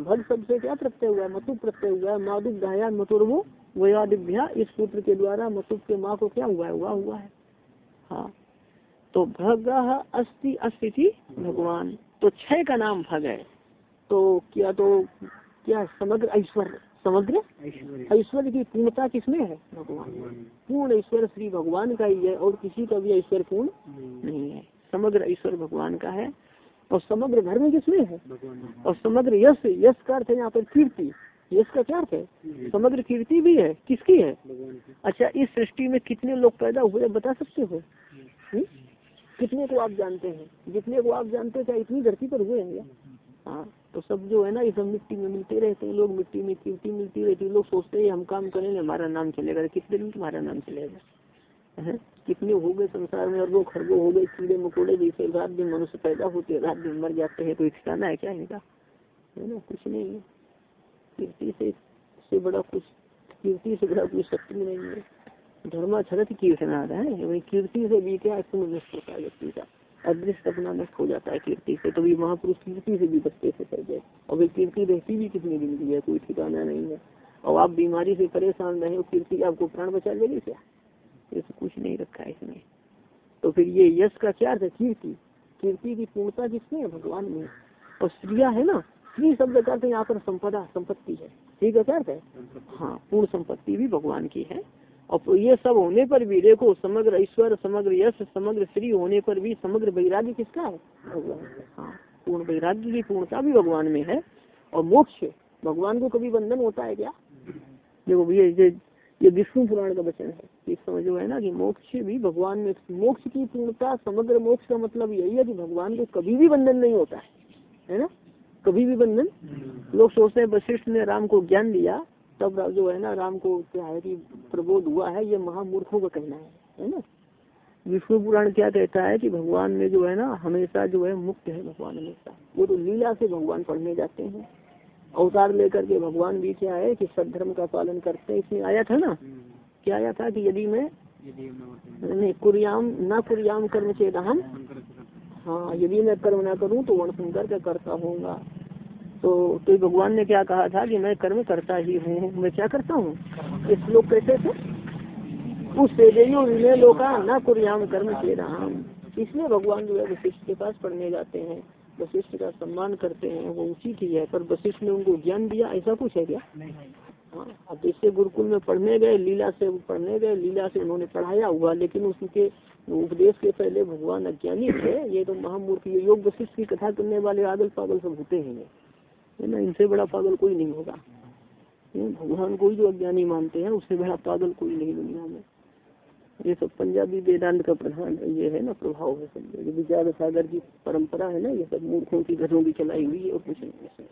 भग शब्द से क्या प्रत्यय हुआ? है मतु प्रत्यय हुआ। है माधुक गाया मतुर्वो वयादिभ्या। इस सूत्र के द्वारा मतुब के माँ को क्या हुआ है? हुआ हुआ है। हाँ। तो भग अस्ति अस्ति भगवान। तो छह का नाम भग है। तो क्या तो क्या समग्र ऐश्वर्य समग्र ऐश्वर्य। की पूर्णता किसमें है? भगवान। पूर्ण ऐश्वर्य श्री भगवान का ही है और किसी का भी ऐश्वर्य पूर्ण नहीं। है। समग्र ऐश्वर्य भगवान का है। और समग्र धर्म किसमें है? और समग्र यश यश का अर्थ है यहाँ पर कीर्ति। यश का क्या अर्थ है? समग्र कीर्ति भी है। किसकी है? अच्छा इस सृष्टि में कितने लोग पैदा हुए बता सकते हुँ? कितने को आप जानते हैं? जितने को आप जानते क्या इतनी धरती पर हुए हैं हाँ तो सब जो है ना, ये सब मिट्टी में मिलते रहते हैं, लोग मिट्टी में कीर्ति मिलती रहती है, लोग सोचते हैं, हम काम करेंगे हमारा नाम चलेगा। कितने दिन तुम्हारा नाम चलेगा। है? कितने हो गए संसार में अरबों खरबों हो गए, कीड़े मकोड़े जैसे, रात दिन मनुष्य पैदा होते हैं, रात दिन मर जाते हैं तो ठिकाना है क्या इनका? है ना, कुछ नहीं है। कीर्ति से से बड़ा कुछ कीर्ति से बड़ा कुछ शक्ति नहीं है। धर्मा छरत कीर्तना है। वही कीर्ति से है व्यक्ति का अदृश्य अपना नष्ट हो जाता है कीर्ति से तो महापुरुष कीर्ति से भी बचते थे पहले। और वे कीर्ति रहती भी कितनी दिन की है, कोई ठिकाना नहीं है। और आप बीमारी से परेशान रहे हो, कीर्ति आपको प्राण बचा लेगी क्या? ये तो कुछ नहीं रखा है इसमें तो फिर ये यश का क्या अर्थ है? कीर्ति। कीर्ति की पूर्णता किसमें है? भगवान में। और स्त्रिया है ना, स्त्री शब्द का यहाँ पर संपदा, संपत्ति है। ठीक है, क्या अर्थ है? हाँ पूर्ण संपत्ति भी भगवान की है। और ये सब होने पर भी देखो समग्र ईश्वर समग्र यश समग्र श्री होने पर भी समग्र वैराग्य किसका है? भगवान हाँ पूर्ण वैराग्य की पूर्णता भी भगवान में है और मोक्ष भगवान को कभी बंधन होता है क्या? देखो ये ये ये विष्णु पुराण का वचन है। इस समझो है ना कि मोक्ष भी भगवान में मोक्ष की पूर्णता समग्र मोक्ष का मतलब यही है कि भगवान को कभी भी बंधन नहीं होता है। है ना? कभी भी बंधन? लोग सोचते हैं वशिष्ठ ने राम को ज्ञान दिया तब जो है ना राम को क्या है कि प्रबोध हुआ है ये महामूर्खों का कहना है है ना? विष्णु पुराण क्या कहता है कि भगवान में जो है ना हमेशा जो है मुक्त है भगवान हमेशा। वो तो लीला से भगवान पढ़ने जाते हैं। अवतार लेकर के भगवान भी क्या है कि सदधर्म का पालन करते हैं। इसमें आया था ना? क्या आया था कि यदि मैं नहीं कुरियाम न कुरियाम कर्म चेत हम हाँ यदि मैं कर्म ना करूँ तो वर्ण सुनकर के करता होगा तो तो भगवान ने क्या कहा था कि मैं कर्म करता ही हूँ मैं क्या करता हूँ? ये श्लोक कैसे थे? उस सेजयो लोका न कुरियाम कर्म चेत हम इसलिए भगवान जो है वशिष्ठ के पास पढ़ने जाते हैं वशिष्ठ का सम्मान करते हैं वो उचित ही है पर वशिष्ठ ने उनको ज्ञान दिया ऐसा कुछ है क्या? हाँ अब इससे गुरुकुल में पढ़ने गए लीला से पढ़ने गए लीला से उन्होंने पढ़ाया हुआ लेकिन उसके उपदेश के पहले भगवान अज्ञानी थे। ये तो महामूर्ख योग वशिष्ठ की कथा करने वाले आगल पागल सब होते हैं है। ना इनसे बड़ा पागल कोई नहीं होगा। भगवान को ही जो अज्ञानी मानते हैं उससे बड़ा पागल कोई नहीं दुनिया में। ये सब पंजाबी वेदांत का प्रधान ये है ना प्रभाव है सब। विचार सागर की परंपरा है ना ये सब मूर्खों की घरों की चलाई हुई है और कुछ नहीं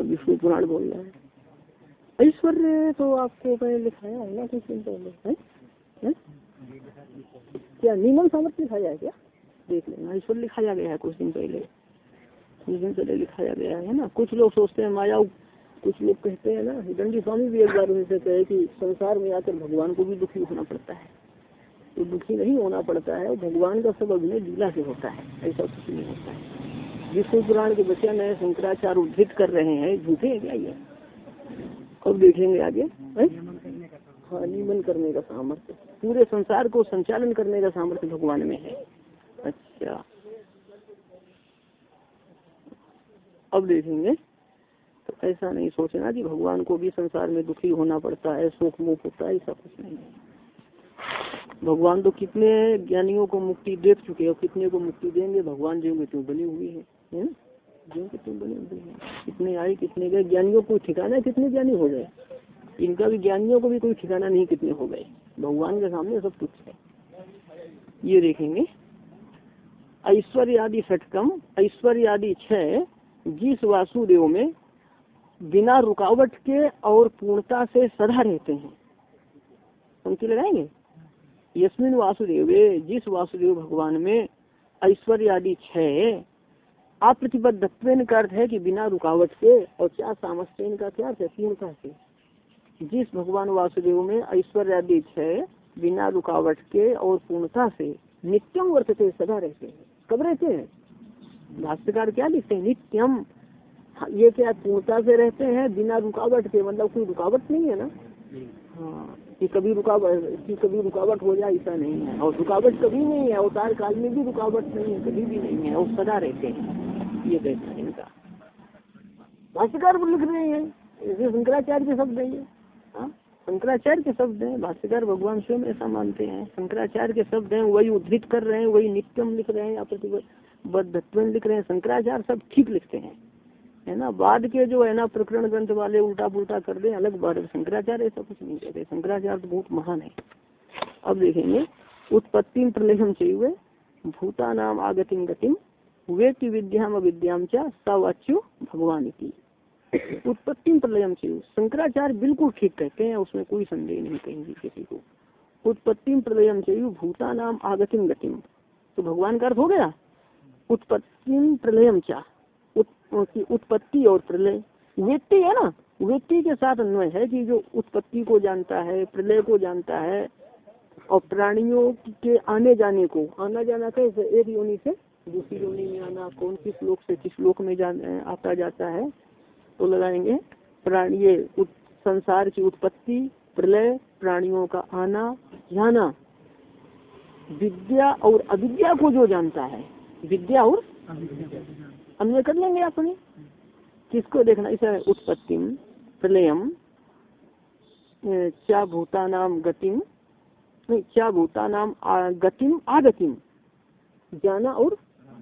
विष्णु पुराण बोल रहा है। ऐश्वर्य तो आपको पहले लिखाया है ना कुछ दिन पहले है, है? क्या नीमल सामर्थ लिखाया है क्या? देख लेना ईश्वर लिखाया गया है कुछ दिन पहले। दिन पहले लिखाया गया है ना। कुछ लोग सोचते हैं माया कुछ लोग कहते हैं ना दंडी स्वामी भी एक बार उनसे कहे कि संसार में आकर भगवान को भी दुखी होना पड़ता है। तो दुखी नहीं होना पड़ता है भगवान का सब अभिनय लीला से होता है, ऐसा कुछ नहीं होता है। विष्णु पुराण के बच्चे नए शंकराचार्य उद्धृत कर रहे हैं, झूठे हैं क्या ये? अब देखेंगे आगे? हाँ? नियमन करने का सामर्थ्य। पूरे संसार को संचालन करने का सामर्थ्य भगवान में है अच्छा अब देखेंगे। तो ऐसा नहीं सोचना कि भगवान को भी संसार में दुखी होना पड़ता है सुख मुख होता है, ऐसा कुछ नहीं भगवान तो कितने ज्ञानियों को मुक्ति दे चुके हैं और कितने को मुक्ति देंगे। भगवान जो क्यों बनी हुई है? जो तुम बनी हुई है। कितने आए, कितने गए, ज्ञानियों को ठिकाना कितने ज्ञानी हो गए? इनका भी ज्ञानियों को भी कोई ठिकाना नहीं कितने हो गए। भगवान के सामने सब कुछ है। ये देखेंगे। ऐश्वर्य आदि षटकम ऐश्वर्य आदि छह जिस वासुदेव में बिना रुकावट के और पूर्णता से सदा रहते हैं। पंक्ति लगाएँगे? यस्मिन वासुदेव, जिस वासुदेव भगवान में ऐश्वर्य आदि छह अप्रतिबद्धत्व का अर्थ है कि बिना रुकावट के और क्या सामर्थ्य का क्या अर्थ है? पूर्णता से। जिस भगवान वासुदेव में ऐश्वर्य आदि छह बिना रुकावट के और पूर्णता से नित्यम वर्तते, सदा रहते हैं। कब रहते हैं? भाष्यकार क्या लिखते हैं? नित्यम। ये क्या पूर्णता से रहते हैं? बिना रुकावट के मतलब कोई रुकावट नहीं है ना? हाँ कि कभी रुकावट कि कभी रुकावट हो जाए, ऐसा नहीं है। और रुकावट कभी नहीं है अवतार काल में भी रुकावट नहीं है, कभी भी नहीं है, और सदा रहते हैं। ये कहते हैं इनका। भाष्यकार लिख रहे हैं। ये शंकराचार्य के शब्द है ये। हाँ? शंकराचार्य के शब्द हैं। भाष्यकार भगवान स्वयं ऐसा मानते हैं। शंकराचार्य के शब्द हैं, वही उद्धृत कर रहे हैं, वही नित्यम लिख रहे हैं प्रतिबद्ध लिख रहे हैं, शंकराचार्य सब ठीक लिखते हैं। है ना? बाद के जो है ना, प्रकरण ग्रंथ वाले उल्टा पुल्टा कर दे, अलग बात है। शंकराचार्य ऐसा कुछ नहीं कहते शंकराचार्य तो बहुत महान है। अब देखेंगे, उत्पत्ति प्रलयम चाहिए भूता नाम आगतिम गतिम वेक्ति विद्याम अविद्याम चा सवाच्यु भगवान की उत्पत्ति प्रलयम चाहिए शंकराचार्य बिल्कुल ठीक कहते हैं, उसमें कोई संदेह नहीं कहेंगे किसी को। उत्पत्ति प्रलयम चाहिए भूता नाम आगतिम गतिम तो भगवान का अर्थ हो गया? उत्पत्ति प्रलयम चा की उत्पत्ति और प्रलय। व्यक्ति है ना? व्यक्ति के साथ अन्वय है कि जो उत्पत्ति को जानता है, प्रलय को जानता है, और प्राणियों के आने जाने को। आना जाना कैसे एक योनि से दूसरी योनि में आना, कौन किस लोक से किस लोक में आता जाता है तो लगाएँगे। प्राणी, ये संसार की उत्पत्ति, प्रलय, प्राणियों का आना, जाना। विद्या और अविद्या को जो जानता है विद्या और अन्वय कर लेंगे अपने। किसको देखना? इसे उत्पत्ति प्रलयम क्या भूता नाम गतिम नहीं, क्या भूता नाम गतिम आगतिम जाना और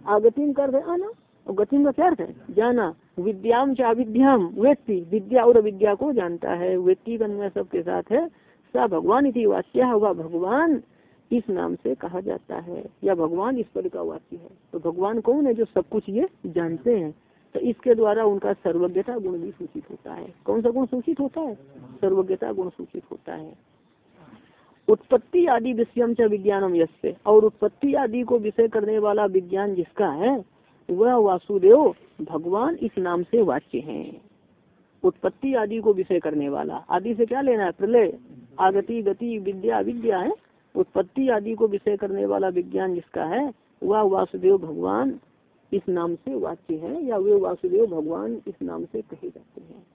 आगतिम कर आना। और गतिम का क्या अर्थ है? जाना। विद्याम चा विद्याम व्यक्ति। विद्या और अविद्या को जानता है। व्यक्ति का सबके साथ है। सा भगवान इति वाच्य हुआ भगवान। इस नाम से कहा जाता है, या भगवान ईश्वर का वाक्य है। तो भगवान कौन है जो सब कुछ ये जानते हैं? तो इसके द्वारा उनका सर्वज्ञता गुण भी सूचित होता है। कौन सा गुण सूचित होता है? सर्वज्ञता गुण सूचित होता है। उत्पत्ति आदि विषयम च विज्ञानम यसे और उत्पत्ति आदि को विषय करने वाला विज्ञान जिसका है, वह वासुदेव भगवान इस नाम से वाच्य है। उत्पत्ति आदि को विषय करने वाला। आदि से क्या लेना है? प्रलय, आगति, गति, विद्या विद्या है। उत्पत्ति आदि को विषय करने वाला विज्ञान जिसका है, वह वासुदेव भगवान इस नाम से वाच्य है, या वे वासुदेव भगवान इस नाम से कहे जाते हैं।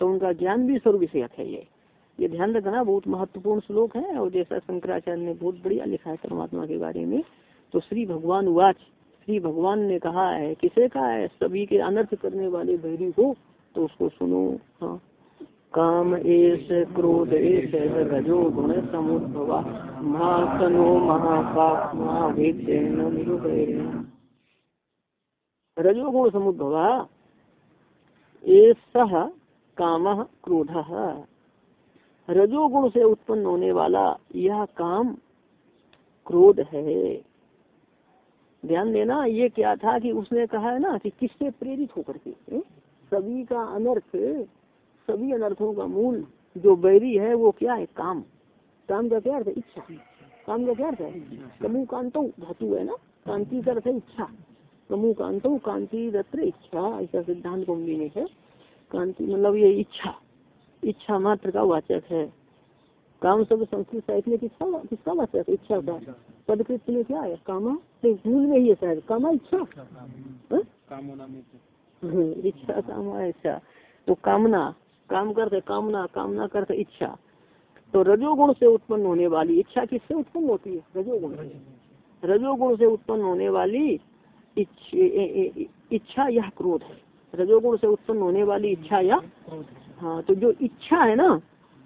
तो उनका ज्ञान भी सर्व विषयक है ये। ये ध्यान रखना बहुत महत्वपूर्ण श्लोक है, और जैसा शंकराचार्य ने बहुत बढ़िया लिखा है परमात्मा के बारे में तो श्री भगवान वाच, श्री भगवान ने कहा है, किसे कहा है? सभी के अनर्थ करने वाले भैरी को। तो उसको सुनो। हाँ। काम एस क्रोध एस रजो गुण समुद्भवा। महासनो महापापमा रजोगुण समुद्भवा एस काम क्रोध। रजोगुण से उत्पन्न होने वाला यह काम क्रोध है। ध्यान देना, ये क्या था कि उसने कहा है ना कि किससे प्रेरित होकर के? सभी का अनर्थ सभी अनर्थों का मूल जो बैरी है वो क्या है? काम। काम का क्या अर्थ है? इच्छा। काम का क्या अर्थ है? कमु कांतो धातु है ना? कांति का अर्थ है इच्छा। कमु कांतो कांति रत्र इच्छा ऐसा सिद्धांत कुंभी में है कांति मतलब ये इच्छा। इच्छा मात्र का वाचक है। काम सब संस्कृत साहित्य में किसका किसका वाचक इच्छा का। पदकृत में क्या है? कामा? मूल में ही है। शायद कामा इच्छा हाँ? हाँ, इच्छा कामा इच्छा तो कामना। काम करते, कामना कामना करते, इच्छा। तो रजोगुण से उत्पन्न होने वाली इच्छा किससे उत्पन्न होती है? रजोगुण रजोगुण से उत्पन्न होने वाली इच्छा या क्रोध है। रजोगुण से उत्पन्न होने वाली इच्छा या हाँ तो जो इच्छा है ना,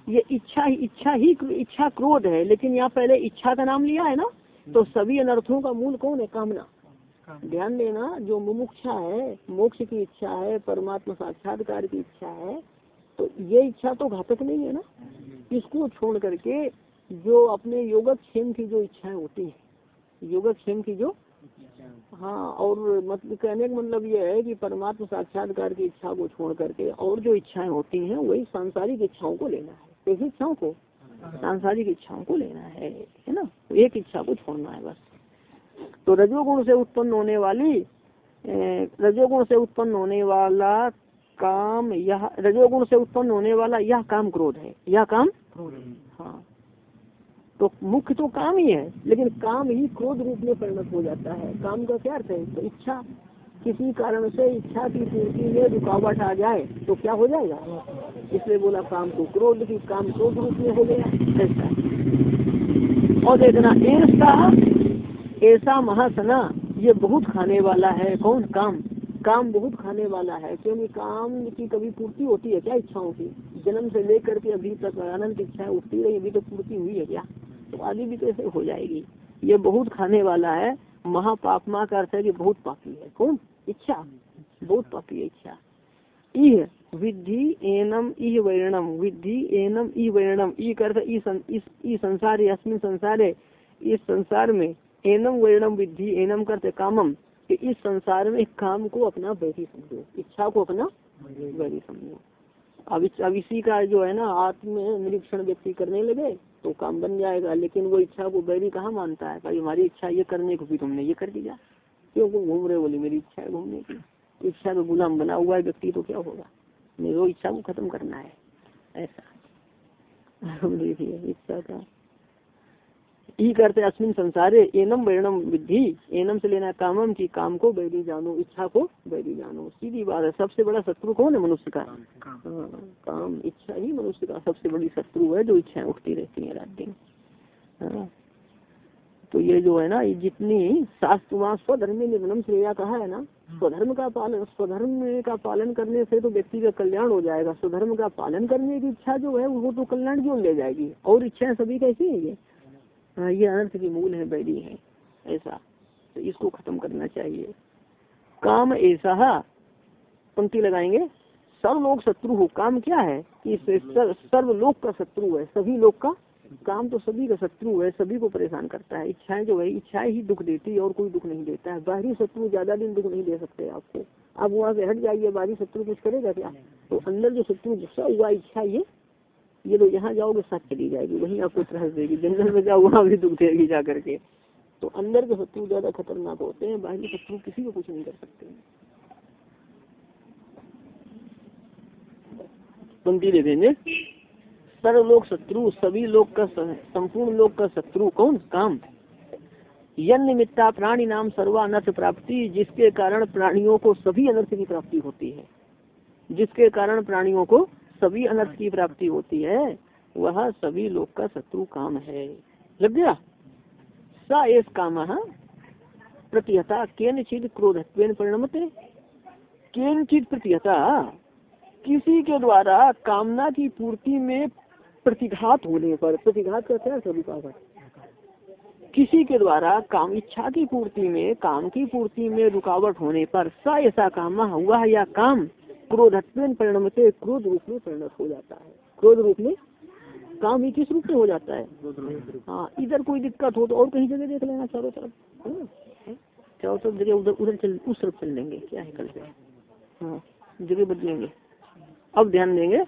ये इच्छा ही इच्छा ही इच्छा क्रोध है, लेकिन यहाँ पहले इच्छा का नाम लिया है ना तो सभी अनर्थों का मूल कौन है? कामना। ध्यान देना, जो मुमुक्षा है, मोक्ष की इच्छा है, परमात्मा साक्षात्कार की इच्छा है तो ये इच्छा तो घातक नहीं है ना? इसको छोड़ करके जो अपने योगक्षेम की जो इच्छाएँ होती है, योगक्षेम की जो हाँ और मतलब कहने का मतलब ये है कि परमात्मा साक्षात्कार की इच्छा को छोड़ करके और जो इच्छाएँ होती हैं, वही सांसारिक इच्छाओं को लेना है। कैसी इच्छाओं को? सांसारिक इच्छाओं को लेना है है ना? एक इच्छा को छोड़ना है बस। तो रजोगुण से उत्पन्न होने वाली रजोगुण से उत्पन्न होने वाला काम यह रजोगुण से उत्पन्न होने वाला यह काम क्रोध है। यह काम हाँ। तो मुख्य तो काम ही है लेकिन काम ही क्रोध रूप में परिणत हो जाता है। काम का क्या अर्थ है? तो इच्छा किसी कारण से इच्छा की पूर्ति में रुकावट आ जाए तो क्या हो जाएगा? इसलिए बोला काम को क्रोध की काम क्रोध रूप में हो गया ऐसा। और देखना ऐसा ऐसा महासना ये बहुत खाने वाला है कौन? काम। काम बहुत खाने वाला है क्योंकि काम की कभी पूर्ति होती है क्या इच्छाओं की? जन्म से लेकर के अभी तक अनंत इच्छाएँ उठती रही, अभी तो पूर्ति हुई है क्या? तो आगे भी कैसे हो जाएगी। ये बहुत खाने वाला है महापापमा का अर्थ है कि बहुत पापी है। कौन? इच्छा। बहुत पापी है इच्छा। इह विधि एनम इह वर्णम। विधि एनम ई वर्णम। ई कर ई संसार अस्मिन संसार। इस संसार में एनम वर्णम विधि एनम करते कामम। कि इस संसार में काम को अपना वैरी समझो, इच्छा को अपना वैरी समझो। अब अब इसी का जो है ना आत्म निरीक्षण व्यक्ति करने लगे तो काम बन जाएगा, लेकिन वो इच्छा को बैरी कहाँ मानता है? भाई, हमारी इच्छा ये करने को भी तुमने ये कर दिया। क्यों? घूम रहे बोली, मेरी इच्छा है घूमने की। इच्छा में गुलाम बना हुआ है व्यक्ति तो क्या होगा? मेरी वो इच्छा को खत्म करना है। ऐसा। देखिए, इच्छा का ई करते अश्विन संसारे एनम वर्णम विधि एनम से लेना कामम की काम को बैरी जानो इच्छा को बैरी जानो। सीधी बात है सबसे बड़ा शत्रु कौन है? मनुष्य का। हाँ, काम इच्छा ही मनुष्य का सबसे बड़ी शत्रु है जो इच्छाएँ उठती रहती है रात दिन। हाँ। तो ये जो है ना ये जितनी शास्त्र वहाँ स्वधर्म निर्णम श्रेया कहा है ना स्वधर्म का पालन स्वधर्म का पालन करने से तो व्यक्ति का कल्याण हो जाएगा। स्वधर्म का पालन करने की इच्छा जो है वो तो कल्याण क्यों ले जाएगी? और इच्छाएँ सभी कैसी है ये? हाँ ये अनर्थ की मूल है बैरी है, ऐसा। तो इसको खत्म करना चाहिए। काम ऐसा पंक्ति लगाएँगे। सर्व लोग शत्रु हो। काम क्या है? कि सर्व लोग का शत्रु है। सभी लोग का काम तो सभी का शत्रु है। सभी को परेशान करता है। इच्छाएँ जो है, इच्छाएँ ही दुख देती है और कोई दुख नहीं देता है। बाहरी शत्रु ज़्यादा दिन दुख नहीं दे सकते आपको। आप वहाँ से हट जाइए। बाहरी शत्रु कुछ करेगा क्या? तो अंदर जो शत्रु गुस्सा हुआ इच्छा ये ये तो यहाँ जाओगे साथ चली जाएगी, वहीं आपको त्रहस देगी। जंगल में जाओ, वहाँ भी दुख देगी जा करके। तो अंदर के शत्रु ज़्यादा खतरनाक होते हैं, बाहरी शत्रु किसी को कुछ नहीं कर सकते। पंक्ति दे देंगे। सर्व लोग शत्रु, सभी लोग का संपूर्ण लोग का शत्रु कौन? काम। यन निमित्ता प्राणी नाम सर्वानर्थ प्राप्ति, जिसके कारण प्राणियों को सभी अनर्थ की प्राप्ति होती है। जिसके कारण प्राणियों को सभी अनर्थ की प्राप्ति होती है, वह सभी लोग का शत्रु काम है। लग गया? स एस काम प्रतिहता केन चित क्रोधत्व परिणमते। केन चित प्रतिहता किसी के द्वारा कामना की पूर्ति में प्रतिघात होने पर, प्रतिघात करते हैं क्या रुकावट किसी के द्वारा काम, इच्छा की पूर्ति में, काम की पूर्ति में रुकावट होने पर, स ऐसा काम हुआ या काम क्रोधत्व परिणाम से क्रोध रूप में परिणत हो जाता है। क्रोध रूप में काम ही किस रूप में हो जाता है। हाँ इधर कोई दिक्कत हो तो और कहीं जगह देख लेना चारों तरफ़ चारों तरफ़ जगह उधर उधर चल उस तरफ़ चल लेंगे। क्या है कल से हाँ जगह बदलेंगे अब ध्यान देंगे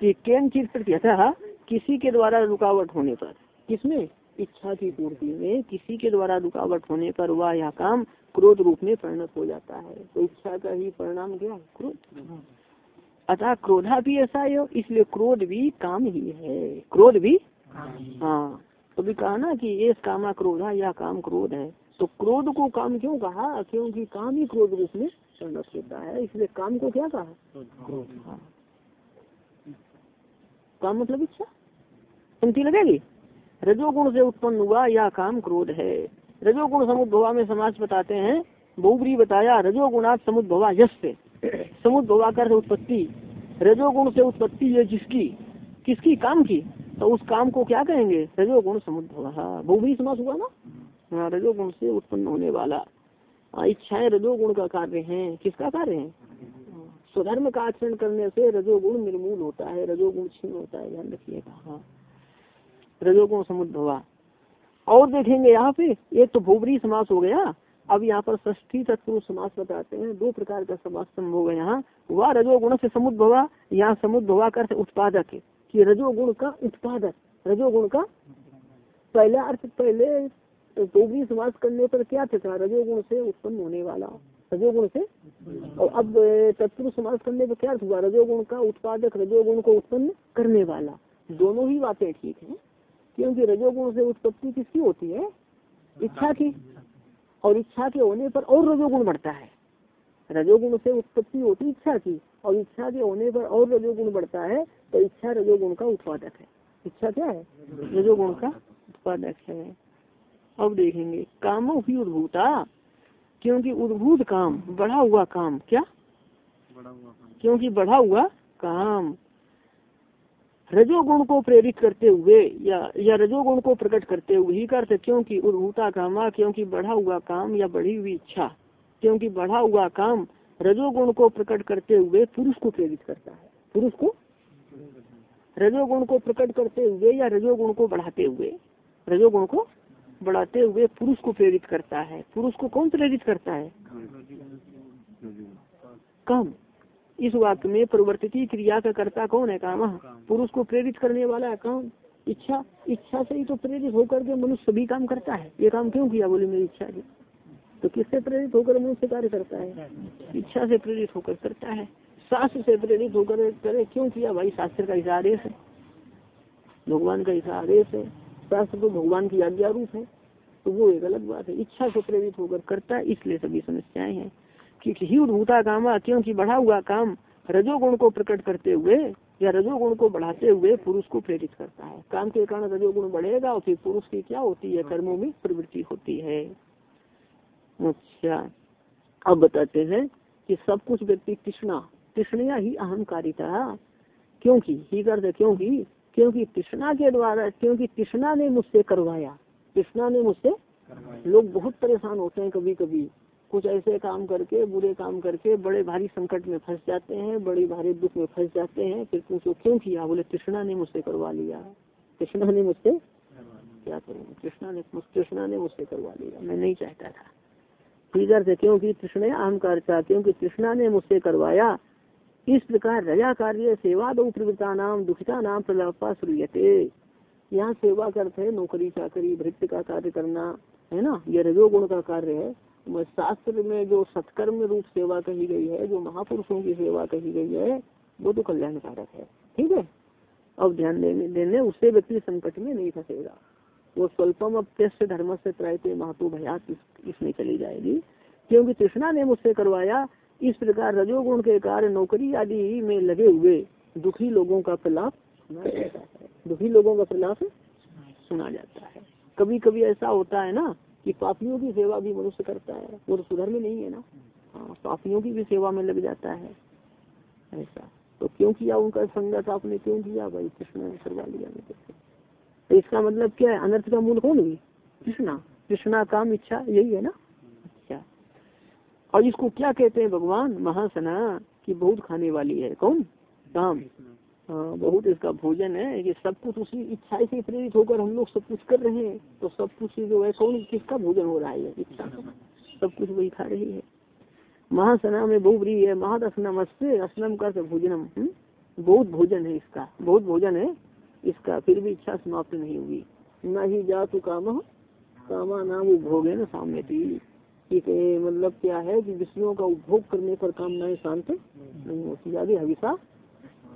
कि केन चीज़ पर प्रत्यथा किसी के द्वारा रुकावट होने पर। किसमें? इच्छा की पूर्ति में किसी के द्वारा रुकावट होने पर वह यह काम क्रोध रूप में परिणत हो जाता है। तो इच्छा का ही परिणाम क्या क्रोध। अतः क्रोधा भी ऐसा है इसलिए क्रोध भी काम ही है। क्रोध भी? हाँ तो भी कहा ना कि ये कामा क्रोधा या काम क्रोध है। तो क्रोध को काम क्यों कहा? क्योंकि काम ही क्रोध रूप में परिणत होता है। इसलिए काम को क्या कहा? हाँ काम मतलब इच्छा? पंक्ति लगेगी? रजोगुण से उत्पन्न हुआ या काम क्रोध है। रजोगुण समुद्भवा में समाज बताते हैं, बहुबरी बताया, रजोगुणात समुद्भवा यश से समुद्भवा कर उत्पत्ति। रजोगुण से उत्पत्ति है जिसकी, किसकी काम की तो उस काम को क्या कहेंगे? रजोगुण समुद्भवा। बहुबरी समाज हुआ ना? हाँ रजोगुण से उत्पन्न होने वाला। इच्छाएँ रजोगुण का कार्य है। किसका कार्य है? स्वधर्म का आचरण करने से रजोगुण निर्मूल होता है, रजोगुण छीन होता है। ध्यान रखिएगा हाँ रजोगुण समुद्भवा और देखेंगे यहाँ पे, एक तो भूबरी समास हो गया। अब यहाँ पर ष्ठी तत्व समास बताते हैं। दो प्रकार का समास संभव है यहाँ। वह रजोगुण से समुद्भवा यहाँ समुद्भवा कर उत्पादक कि रजोगुण का उत्पादक, रजोगुण का पहला अर्थ पहले भूबरी समास करने पर क्या था? रजोगुण से उत्पन्न होने वाला। रजोगुण से? और अब तत्व समास करने पर क्या हुआ रजोगुण का उत्पादक, रजोगुण को उत्पन्न करने वाला। दोनों ही बातें ठीक है। क्योंकि रजोगुण से उत्पत्ति किसकी होती है? इच्छा की। और इच्छा के होने पर और रजोगुण बढ़ता है। रजोगुण से उत्पत्ति होती इच्छा की। और इच्छा के होने पर और रजोगुण बढ़ता है तो इच्छा रजोगुण का उत्पादक है। इच्छा क्या है? रजोगुण का उत्पादक है। अब देखेंगे कामों की उद्भूता क्योंकि उद्भूत काम बढ़ा हुआ काम क्या? बढ़ा हुआ क्योंकि बढ़ा हुआ काम। रजोगुण को प्रेरित करते हुए या या रजोगुण को प्रकट करते हुए ही करते क्योंकि उद्भूता कामा क्योंकि बढ़ा हुआ काम या बढ़ी हुई इच्छा, क्योंकि बढ़ा हुआ काम रजोगुण को प्रकट करते हुए पुरुष को प्रेरित करता है। पुरुष को? रजोगुण को प्रकट करते हुए या रजोगुण को बढ़ाते हुए? रजोगुण को बढ़ाते हुए पुरुष को प्रेरित करता है। पुरुष को कौन प्रेरित करता है? काम। इस वाक्य में प्रवर्तित क्रिया का कर्ता कौन है काम? पुरुष को प्रेरित करने वाला है काम इच्छा? इच्छा से ही तो प्रेरित होकर के मनुष्य सभी काम करता है। ये काम क्यों किया बोले मेरी इच्छा की? तो किससे प्रेरित होकर मनुष्य कार्य करता है? इच्छा से प्रेरित होकर करता है। शास्त्र से प्रेरित होकर करे। क्यों किया भाई? शास्त्र का ऐसा आदेश है भगवान का ऐसा आदेश है शास्त्र तो भगवान की आज्ञा रूप है। तो वो एक अलग बात है। इच्छा से प्रेरित होकर करता है, इसलिए सभी समस्याएँ हैं। कि ही उद्भूता कामा क्योंकि बढ़ा हुआ काम रजोगुण को प्रकट करते हुए या रजोगुण को बढ़ाते हुए पुरुष को प्रेरित करता है। काम के कारण रजोगुण बढ़ेगा और फिर पुरुष की क्या होती है? कर्मों में प्रवृत्ति होती है। अच्छा अब बताते हैं कि सब कुछ व्यक्ति कृष्णा कृष्णया ही अहंकारिता। क्योंकि ही करते क्योंकि क्योंकि कृष्णा के द्वारा क्योंकि कृष्णा ने मुझसे करवाया कृष्णा ने मुझसे लोग बहुत परेशान होते हैं कभी कभी कुछ ऐसे काम करके, बुरे काम करके, बड़े भारी संकट में फंस जाते हैं, बड़े भारी दुख में फंस जाते हैं, फिर पूछो, क्यों किया? बोले कृष्णा ने मुझसे करवा लिया। कृष्णा ने मुझसे क्या करूँ? कृष्णा ने कृष्णा ने मुझसे करवा लिया। मैं नहीं चाहता था। फिर से, क्योंकि कृष्ण अहंकार था, क्योंकि कृष्णा ने मुझसे करवाया, इस प्रकार रजा कार्य, सेवा दो प्रवृत्ता नाम, दुखिता नाम, प्रलापा श्रूयते यहाँ सेवा करते नौकरी, चाकरी, भृत्य का कार्य करना, है ना? यह रजोगुण का कार्य है। शास्त्र में जो सत्कर्म रूप सेवा कही गई है, जो महापुरुषों की सेवा कही गई है, वो तो कल्याणकारक है। ठीक है? अब ध्यान देने देने, उससे व्यक्ति संकट में नहीं फंसेगा। वो स्वल्पम अप्यस्य धर्म से त्रायते महत्व भयात इसमें चली जाएगी। क्योंकि कृष्णा ने मुझसे करवाया, इस प्रकार रजोगुण के कार्य नौकरी आदि में लगे हुए दुखी लोगों का प्रलाप सुना जाता है। दुखी लोगों का प्रलाप सुना जाता है। कभी कभी ऐसा होता है ना कि पापियों की सेवा भी मनुष्य करता है। वो तो सुधर में नहीं है ना। हाँ पापियों की भी सेवा में लग जाता है। ऐसा। तो क्यों किया उनका संगत? आपने क्यों किया भाई? कृष्ण ने करवा लिया। तो इसका मतलब क्या है? अनर्थ का मूल कौन हुई कृष्णा। कृष्णा काम इच्छा यही है ना? अच्छा। और इसको क्या कहते हैं भगवान? महासना की बहुत खाने वाली है। कौन? काम हाँ बहुत इसका भोजन है कि सब कुछ उसी इच्छा से प्रेरित होकर हम लोग सब कुछ कर रहे हैं तो सब कुछ जो है, कौन, किसका भोजन हो रहा है? इच्छा। सब कुछ वही खा रही है। महासना में बहुबरी है महादसनम असनम का भोजनम। हम्म? बहुत भोजन है इसका, बहुत भोजन है इसका, फिर भी इच्छा समाप्त नहीं हुई। न ही जा तू काम, कामा नाम उपभोग है ना सामने थी मतलब क्या है कि विषयों का उपभोग करने पर कामनाएँ शांत नहीं होती, आगे हविषा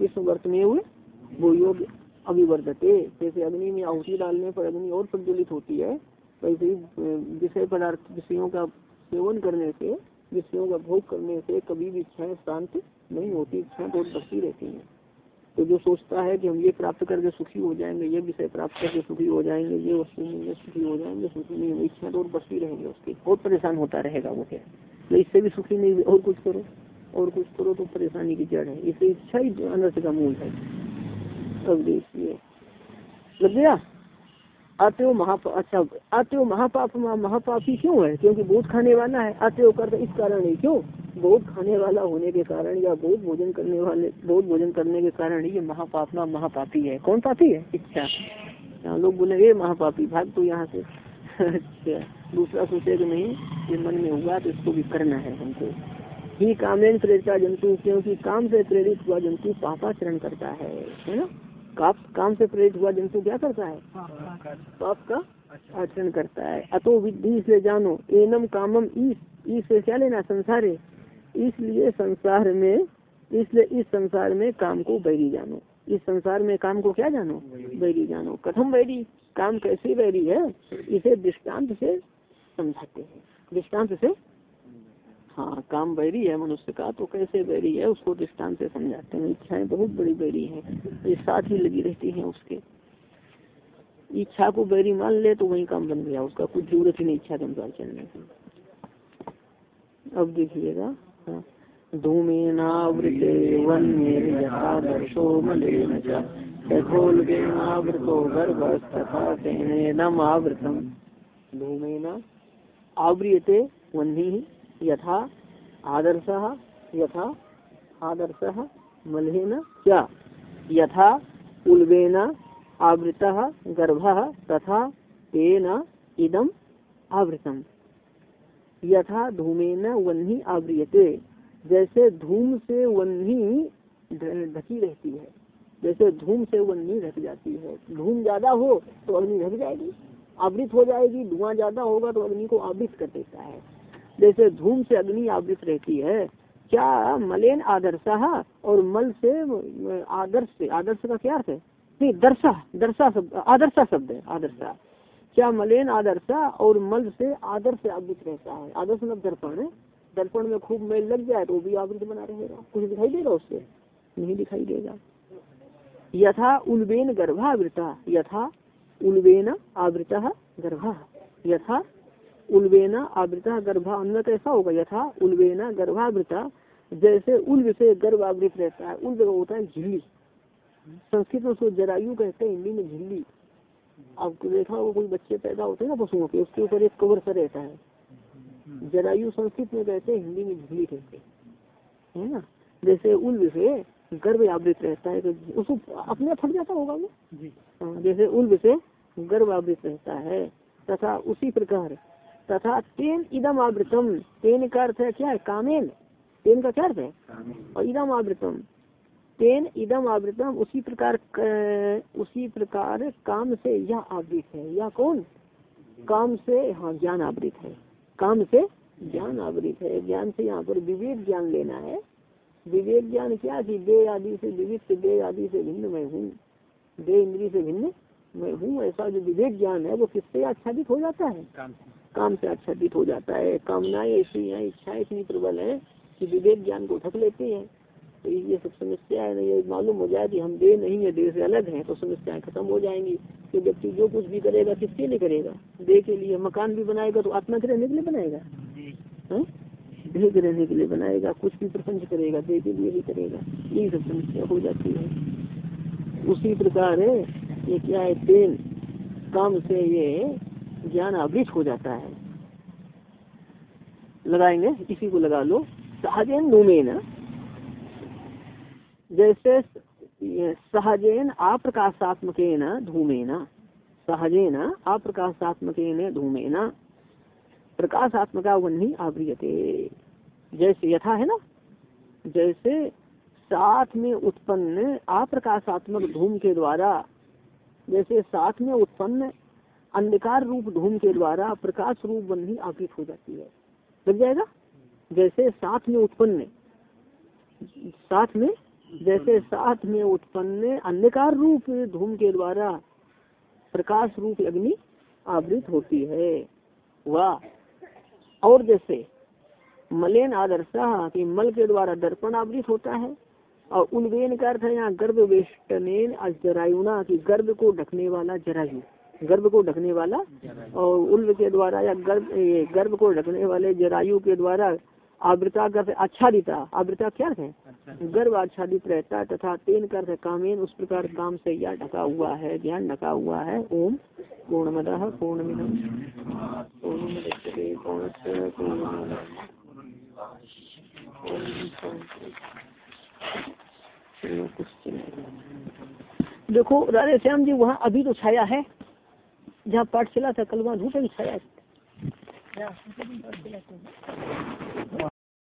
इस वर्त में हुए? वो योग अभिवर्धते। जैसे अग्नि में आहुति डालने पर अग्नि और प्रज्वलित होती है, वैसे ही विषय पदार्थ, विषयों का सेवन करने से, विषयों का भोग करने से कभी भी इच्छाएँ शांत नहीं होती इच्छाएँ बहुत बढ़ती रहती हैं। तो जो सोचता है कि हम ये प्राप्त करके सुखी हो जाएँगे, ये विषय प्राप्त करके सुखी हो जाएँगे, ये वस्तु मिलेंगे सुखी हो जाएँगे, सुखी नहीं इच्छा तो और बसती रहेंगे उसकी। बहुत परेशान होता रहेगा वो क्या? इससे भी सुखी नहीं, और कुछ करो। और कुछ करो तो परेशानी की जड़ है। इसे इच्छा ही अनर्थ का मूल है। अब देखिए। लग गया? आते महापा अच्छा आते महापाप महापापी क्यों है? क्योंकि बहुत खाने वाला है। आते हो कर इस कारण है। क्यों? बहुत खाने वाला होने के कारण या बहुत भोजन करने वाले, बहुत भोजन करने के कारण ये महापापना महापापी है। कौन पापी है? इच्छा। यहाँ लोग बोले ये महापापी, भाग तो यहाँ से। अच्छा। दूसरा सोचे नहीं, ये मन में हुआ तो इसको भी करना है हमको। ही कामेन प्रेरिता जंतु क्योंकि काम से प्रेरित हुआ जंतु पापाचरण करता है है ना? काप काम से प्रेरित हुआ जंतु क्या करता है? पाप का आचरण करता है। अतो विधि से जानो एनम कामम ईस ईस से क्या लेना संसार। इसलिए संसार में इसलिए इस संसार में काम को बैरी जानो। इस संसार में काम को क्या जानो? बैरी। जानो। कथम बैरी? काम कैसे बैरी है? इसे दृष्टांत से समझाते हैं। दृष्टांत से हाँ काम बैरी है, मनुष्य का तो कैसे बैरी है? उसको दृष्टांत से समझाते हैं। इच्छाएँ बहुत बड़ी बैरी है। ये साथ ही लगी रहती हैं उसके। इच्छा को बैरी मान ले तो वही काम बन गया। उसका कुछ ज़रूरत ही नहीं इच्छा के अनुसार चलने की। अब देखिएगा। धूमेनावृते वन्ये मलेन चोलगेनावृतो गर्भस्तथा तेनेदम आवृतम धूमेन आवृयते वह्नि यथा आदर्श यथा आदर्श मलेन क्या यथा उल्बेन आवृत, गर्भ, तथा तेन इदम आवृतम। यथा धूमेन वन्ही आवृयते, जैसे धूम से वन्ही ढकी रहती है। जैसे धूम से वन्ही ढक जाती है। धूम ज़्यादा हो तो अग्नि ढक जाएगी, आवृत हो जाएगी, धुआँ ज़्यादा होगा तो अग्नि को आवृत कर देता है। जैसे धूम से अग्नि आवृत रहती है, क्या मलेन आदर्श और मल से, आदर्श से, आदर्श का क्या अर्थ है? नहीं, दर्शा दर्शा शब्द, आदर्शा शब्द है, आदर्शा। क्या मलेन आदर्शा और मल से आदर्श आवृत रहता है? आदर्श मतलब दर्पण है। दर्पण में खूब मेल लग जाए तो भी आवृत बना रहेगा। कुछ दिखाई देगा उससे? नहीं दिखाई देगा। यथा उलबेन गर्भावृता, यथा उलबेन आवृत गर्भा, यथा उलबेना आवृता गर्भा। अन्य ऐसा होगा यथा उलबेना गर्भावृता। जैसे उल्ब से गर्भ आवृत रहता है उल्ब होता है झिल्ली। संस्कृत में उसको जरायु कहते हैं हिंदी में झिल्ली। आपको देखा होगा कोई बच्चे पैदा होते हैं ना पशुओं के उसके ऊपर एक कवर सा रहता है। जरायु संस्कृत में कहते हैं हिंदी में झिल्ली कहते है। ना? जैसे उल्व से गर्भ आवृत रहता है तो उसको अपने फट जाता होगा वो? हाँ, जैसे उल्व से गर्भ आवृत रहता है तथा उसी प्रकार तथा तेन इदम आवृतम तेन का अर्थ है क्या है? कामेन। तेन का क्या अर्थ है? और इदम आवृतम तेन इदम आवृतम उसी प्रकार उसी प्रकार काम से यह आवृत है। यह कौन? काम से हाँ ज्ञान आवृत है। काम से ज्ञान आवृत है। ज्ञान से यहाँ पर विवेक ज्ञान लेना है। विवेक ज्ञान क्या कि दे आदि से विविध दे आदि से भिन्न मैं हूँ। दे इंद्री से भिन्न मैं हूँ। ऐसा जो विवेक ज्ञान है वो किससे आच्छादित हो जाता है? काम से आच्छादित हो जाता है। कामनाएँ ऐसी है इच्छाएँ इतनी प्रबल है कि विवेक ज्ञान को ढक लेती है। तो ये सब समस्या है ये मालूम हो जाए कि हम दे नहीं है देह से अलग हैं तो समस्याएँ खत्म हो जाएँगी। कि व्यक्ति जो कुछ भी करेगा किसके लिए करेगा? देह के लिए मकान भी बनाएगा तो आत्मा के रहने के लिए बनाएगा? देह के रहने के लिए बनाएगा कुछ भी प्रपंच करेगा देह के लिए भी करेगा। यही सब समस्या हो जाती है। उसी प्रकार है ये क्या है? तेल काम से ये ज्ञान आवृत हो जाता है। लगाएँगे, इसी को लगा लो। सहजन नुमेन। जैसे सहजेन अप्रकाशात्मक धूमेन। सहजेन अप्रकाशात्मक धूमेन। प्रकाशात्मका वन्नी आवृयते। जैसे यथा है ना? जैसे साथ में उत्पन्न अप्रकाशात्मक धूम के द्वारा, जैसे साथ में उत्पन्न अंधकार रूप धूम के द्वारा प्रकाश रूप वन्नी आवृत हो जाती है। लग जाएगा? जैसे साथ में उत्पन्न साथ में? जैसे साथ में उत्पन्न अंधकार रूप धूम के द्वारा प्रकाश रूप अग्नि आवृत होती है। वह और जैसे मलेन आदर्शा कि मल के द्वारा दर्पण आवृत होता है, और उलवेन का अर्थ है यहाँ गर्भ वेष्टनेन जरायुना की गर्भ को ढकने वाला जरायु। गर्भ को ढकने वाला और उल्व के द्वारा या गर्भ ये गर्भ को ढकने वाले जरायु के द्वारा आवृता कर आच्छादिता आवृता क्या है? गर्भ आच्छादित रहता है तथा तेन कर कामेन उस प्रकार काम से यह ढका हुआ है ज्ञान ढका हुआ है। ओम पूर्णमद पूर्णमिदम। चलो, कुछ चलेगा। देखो राधे श्याम जी वहाँ अभी तो छाया है। जहाँ पाठ था कल वहाँ धूप छाया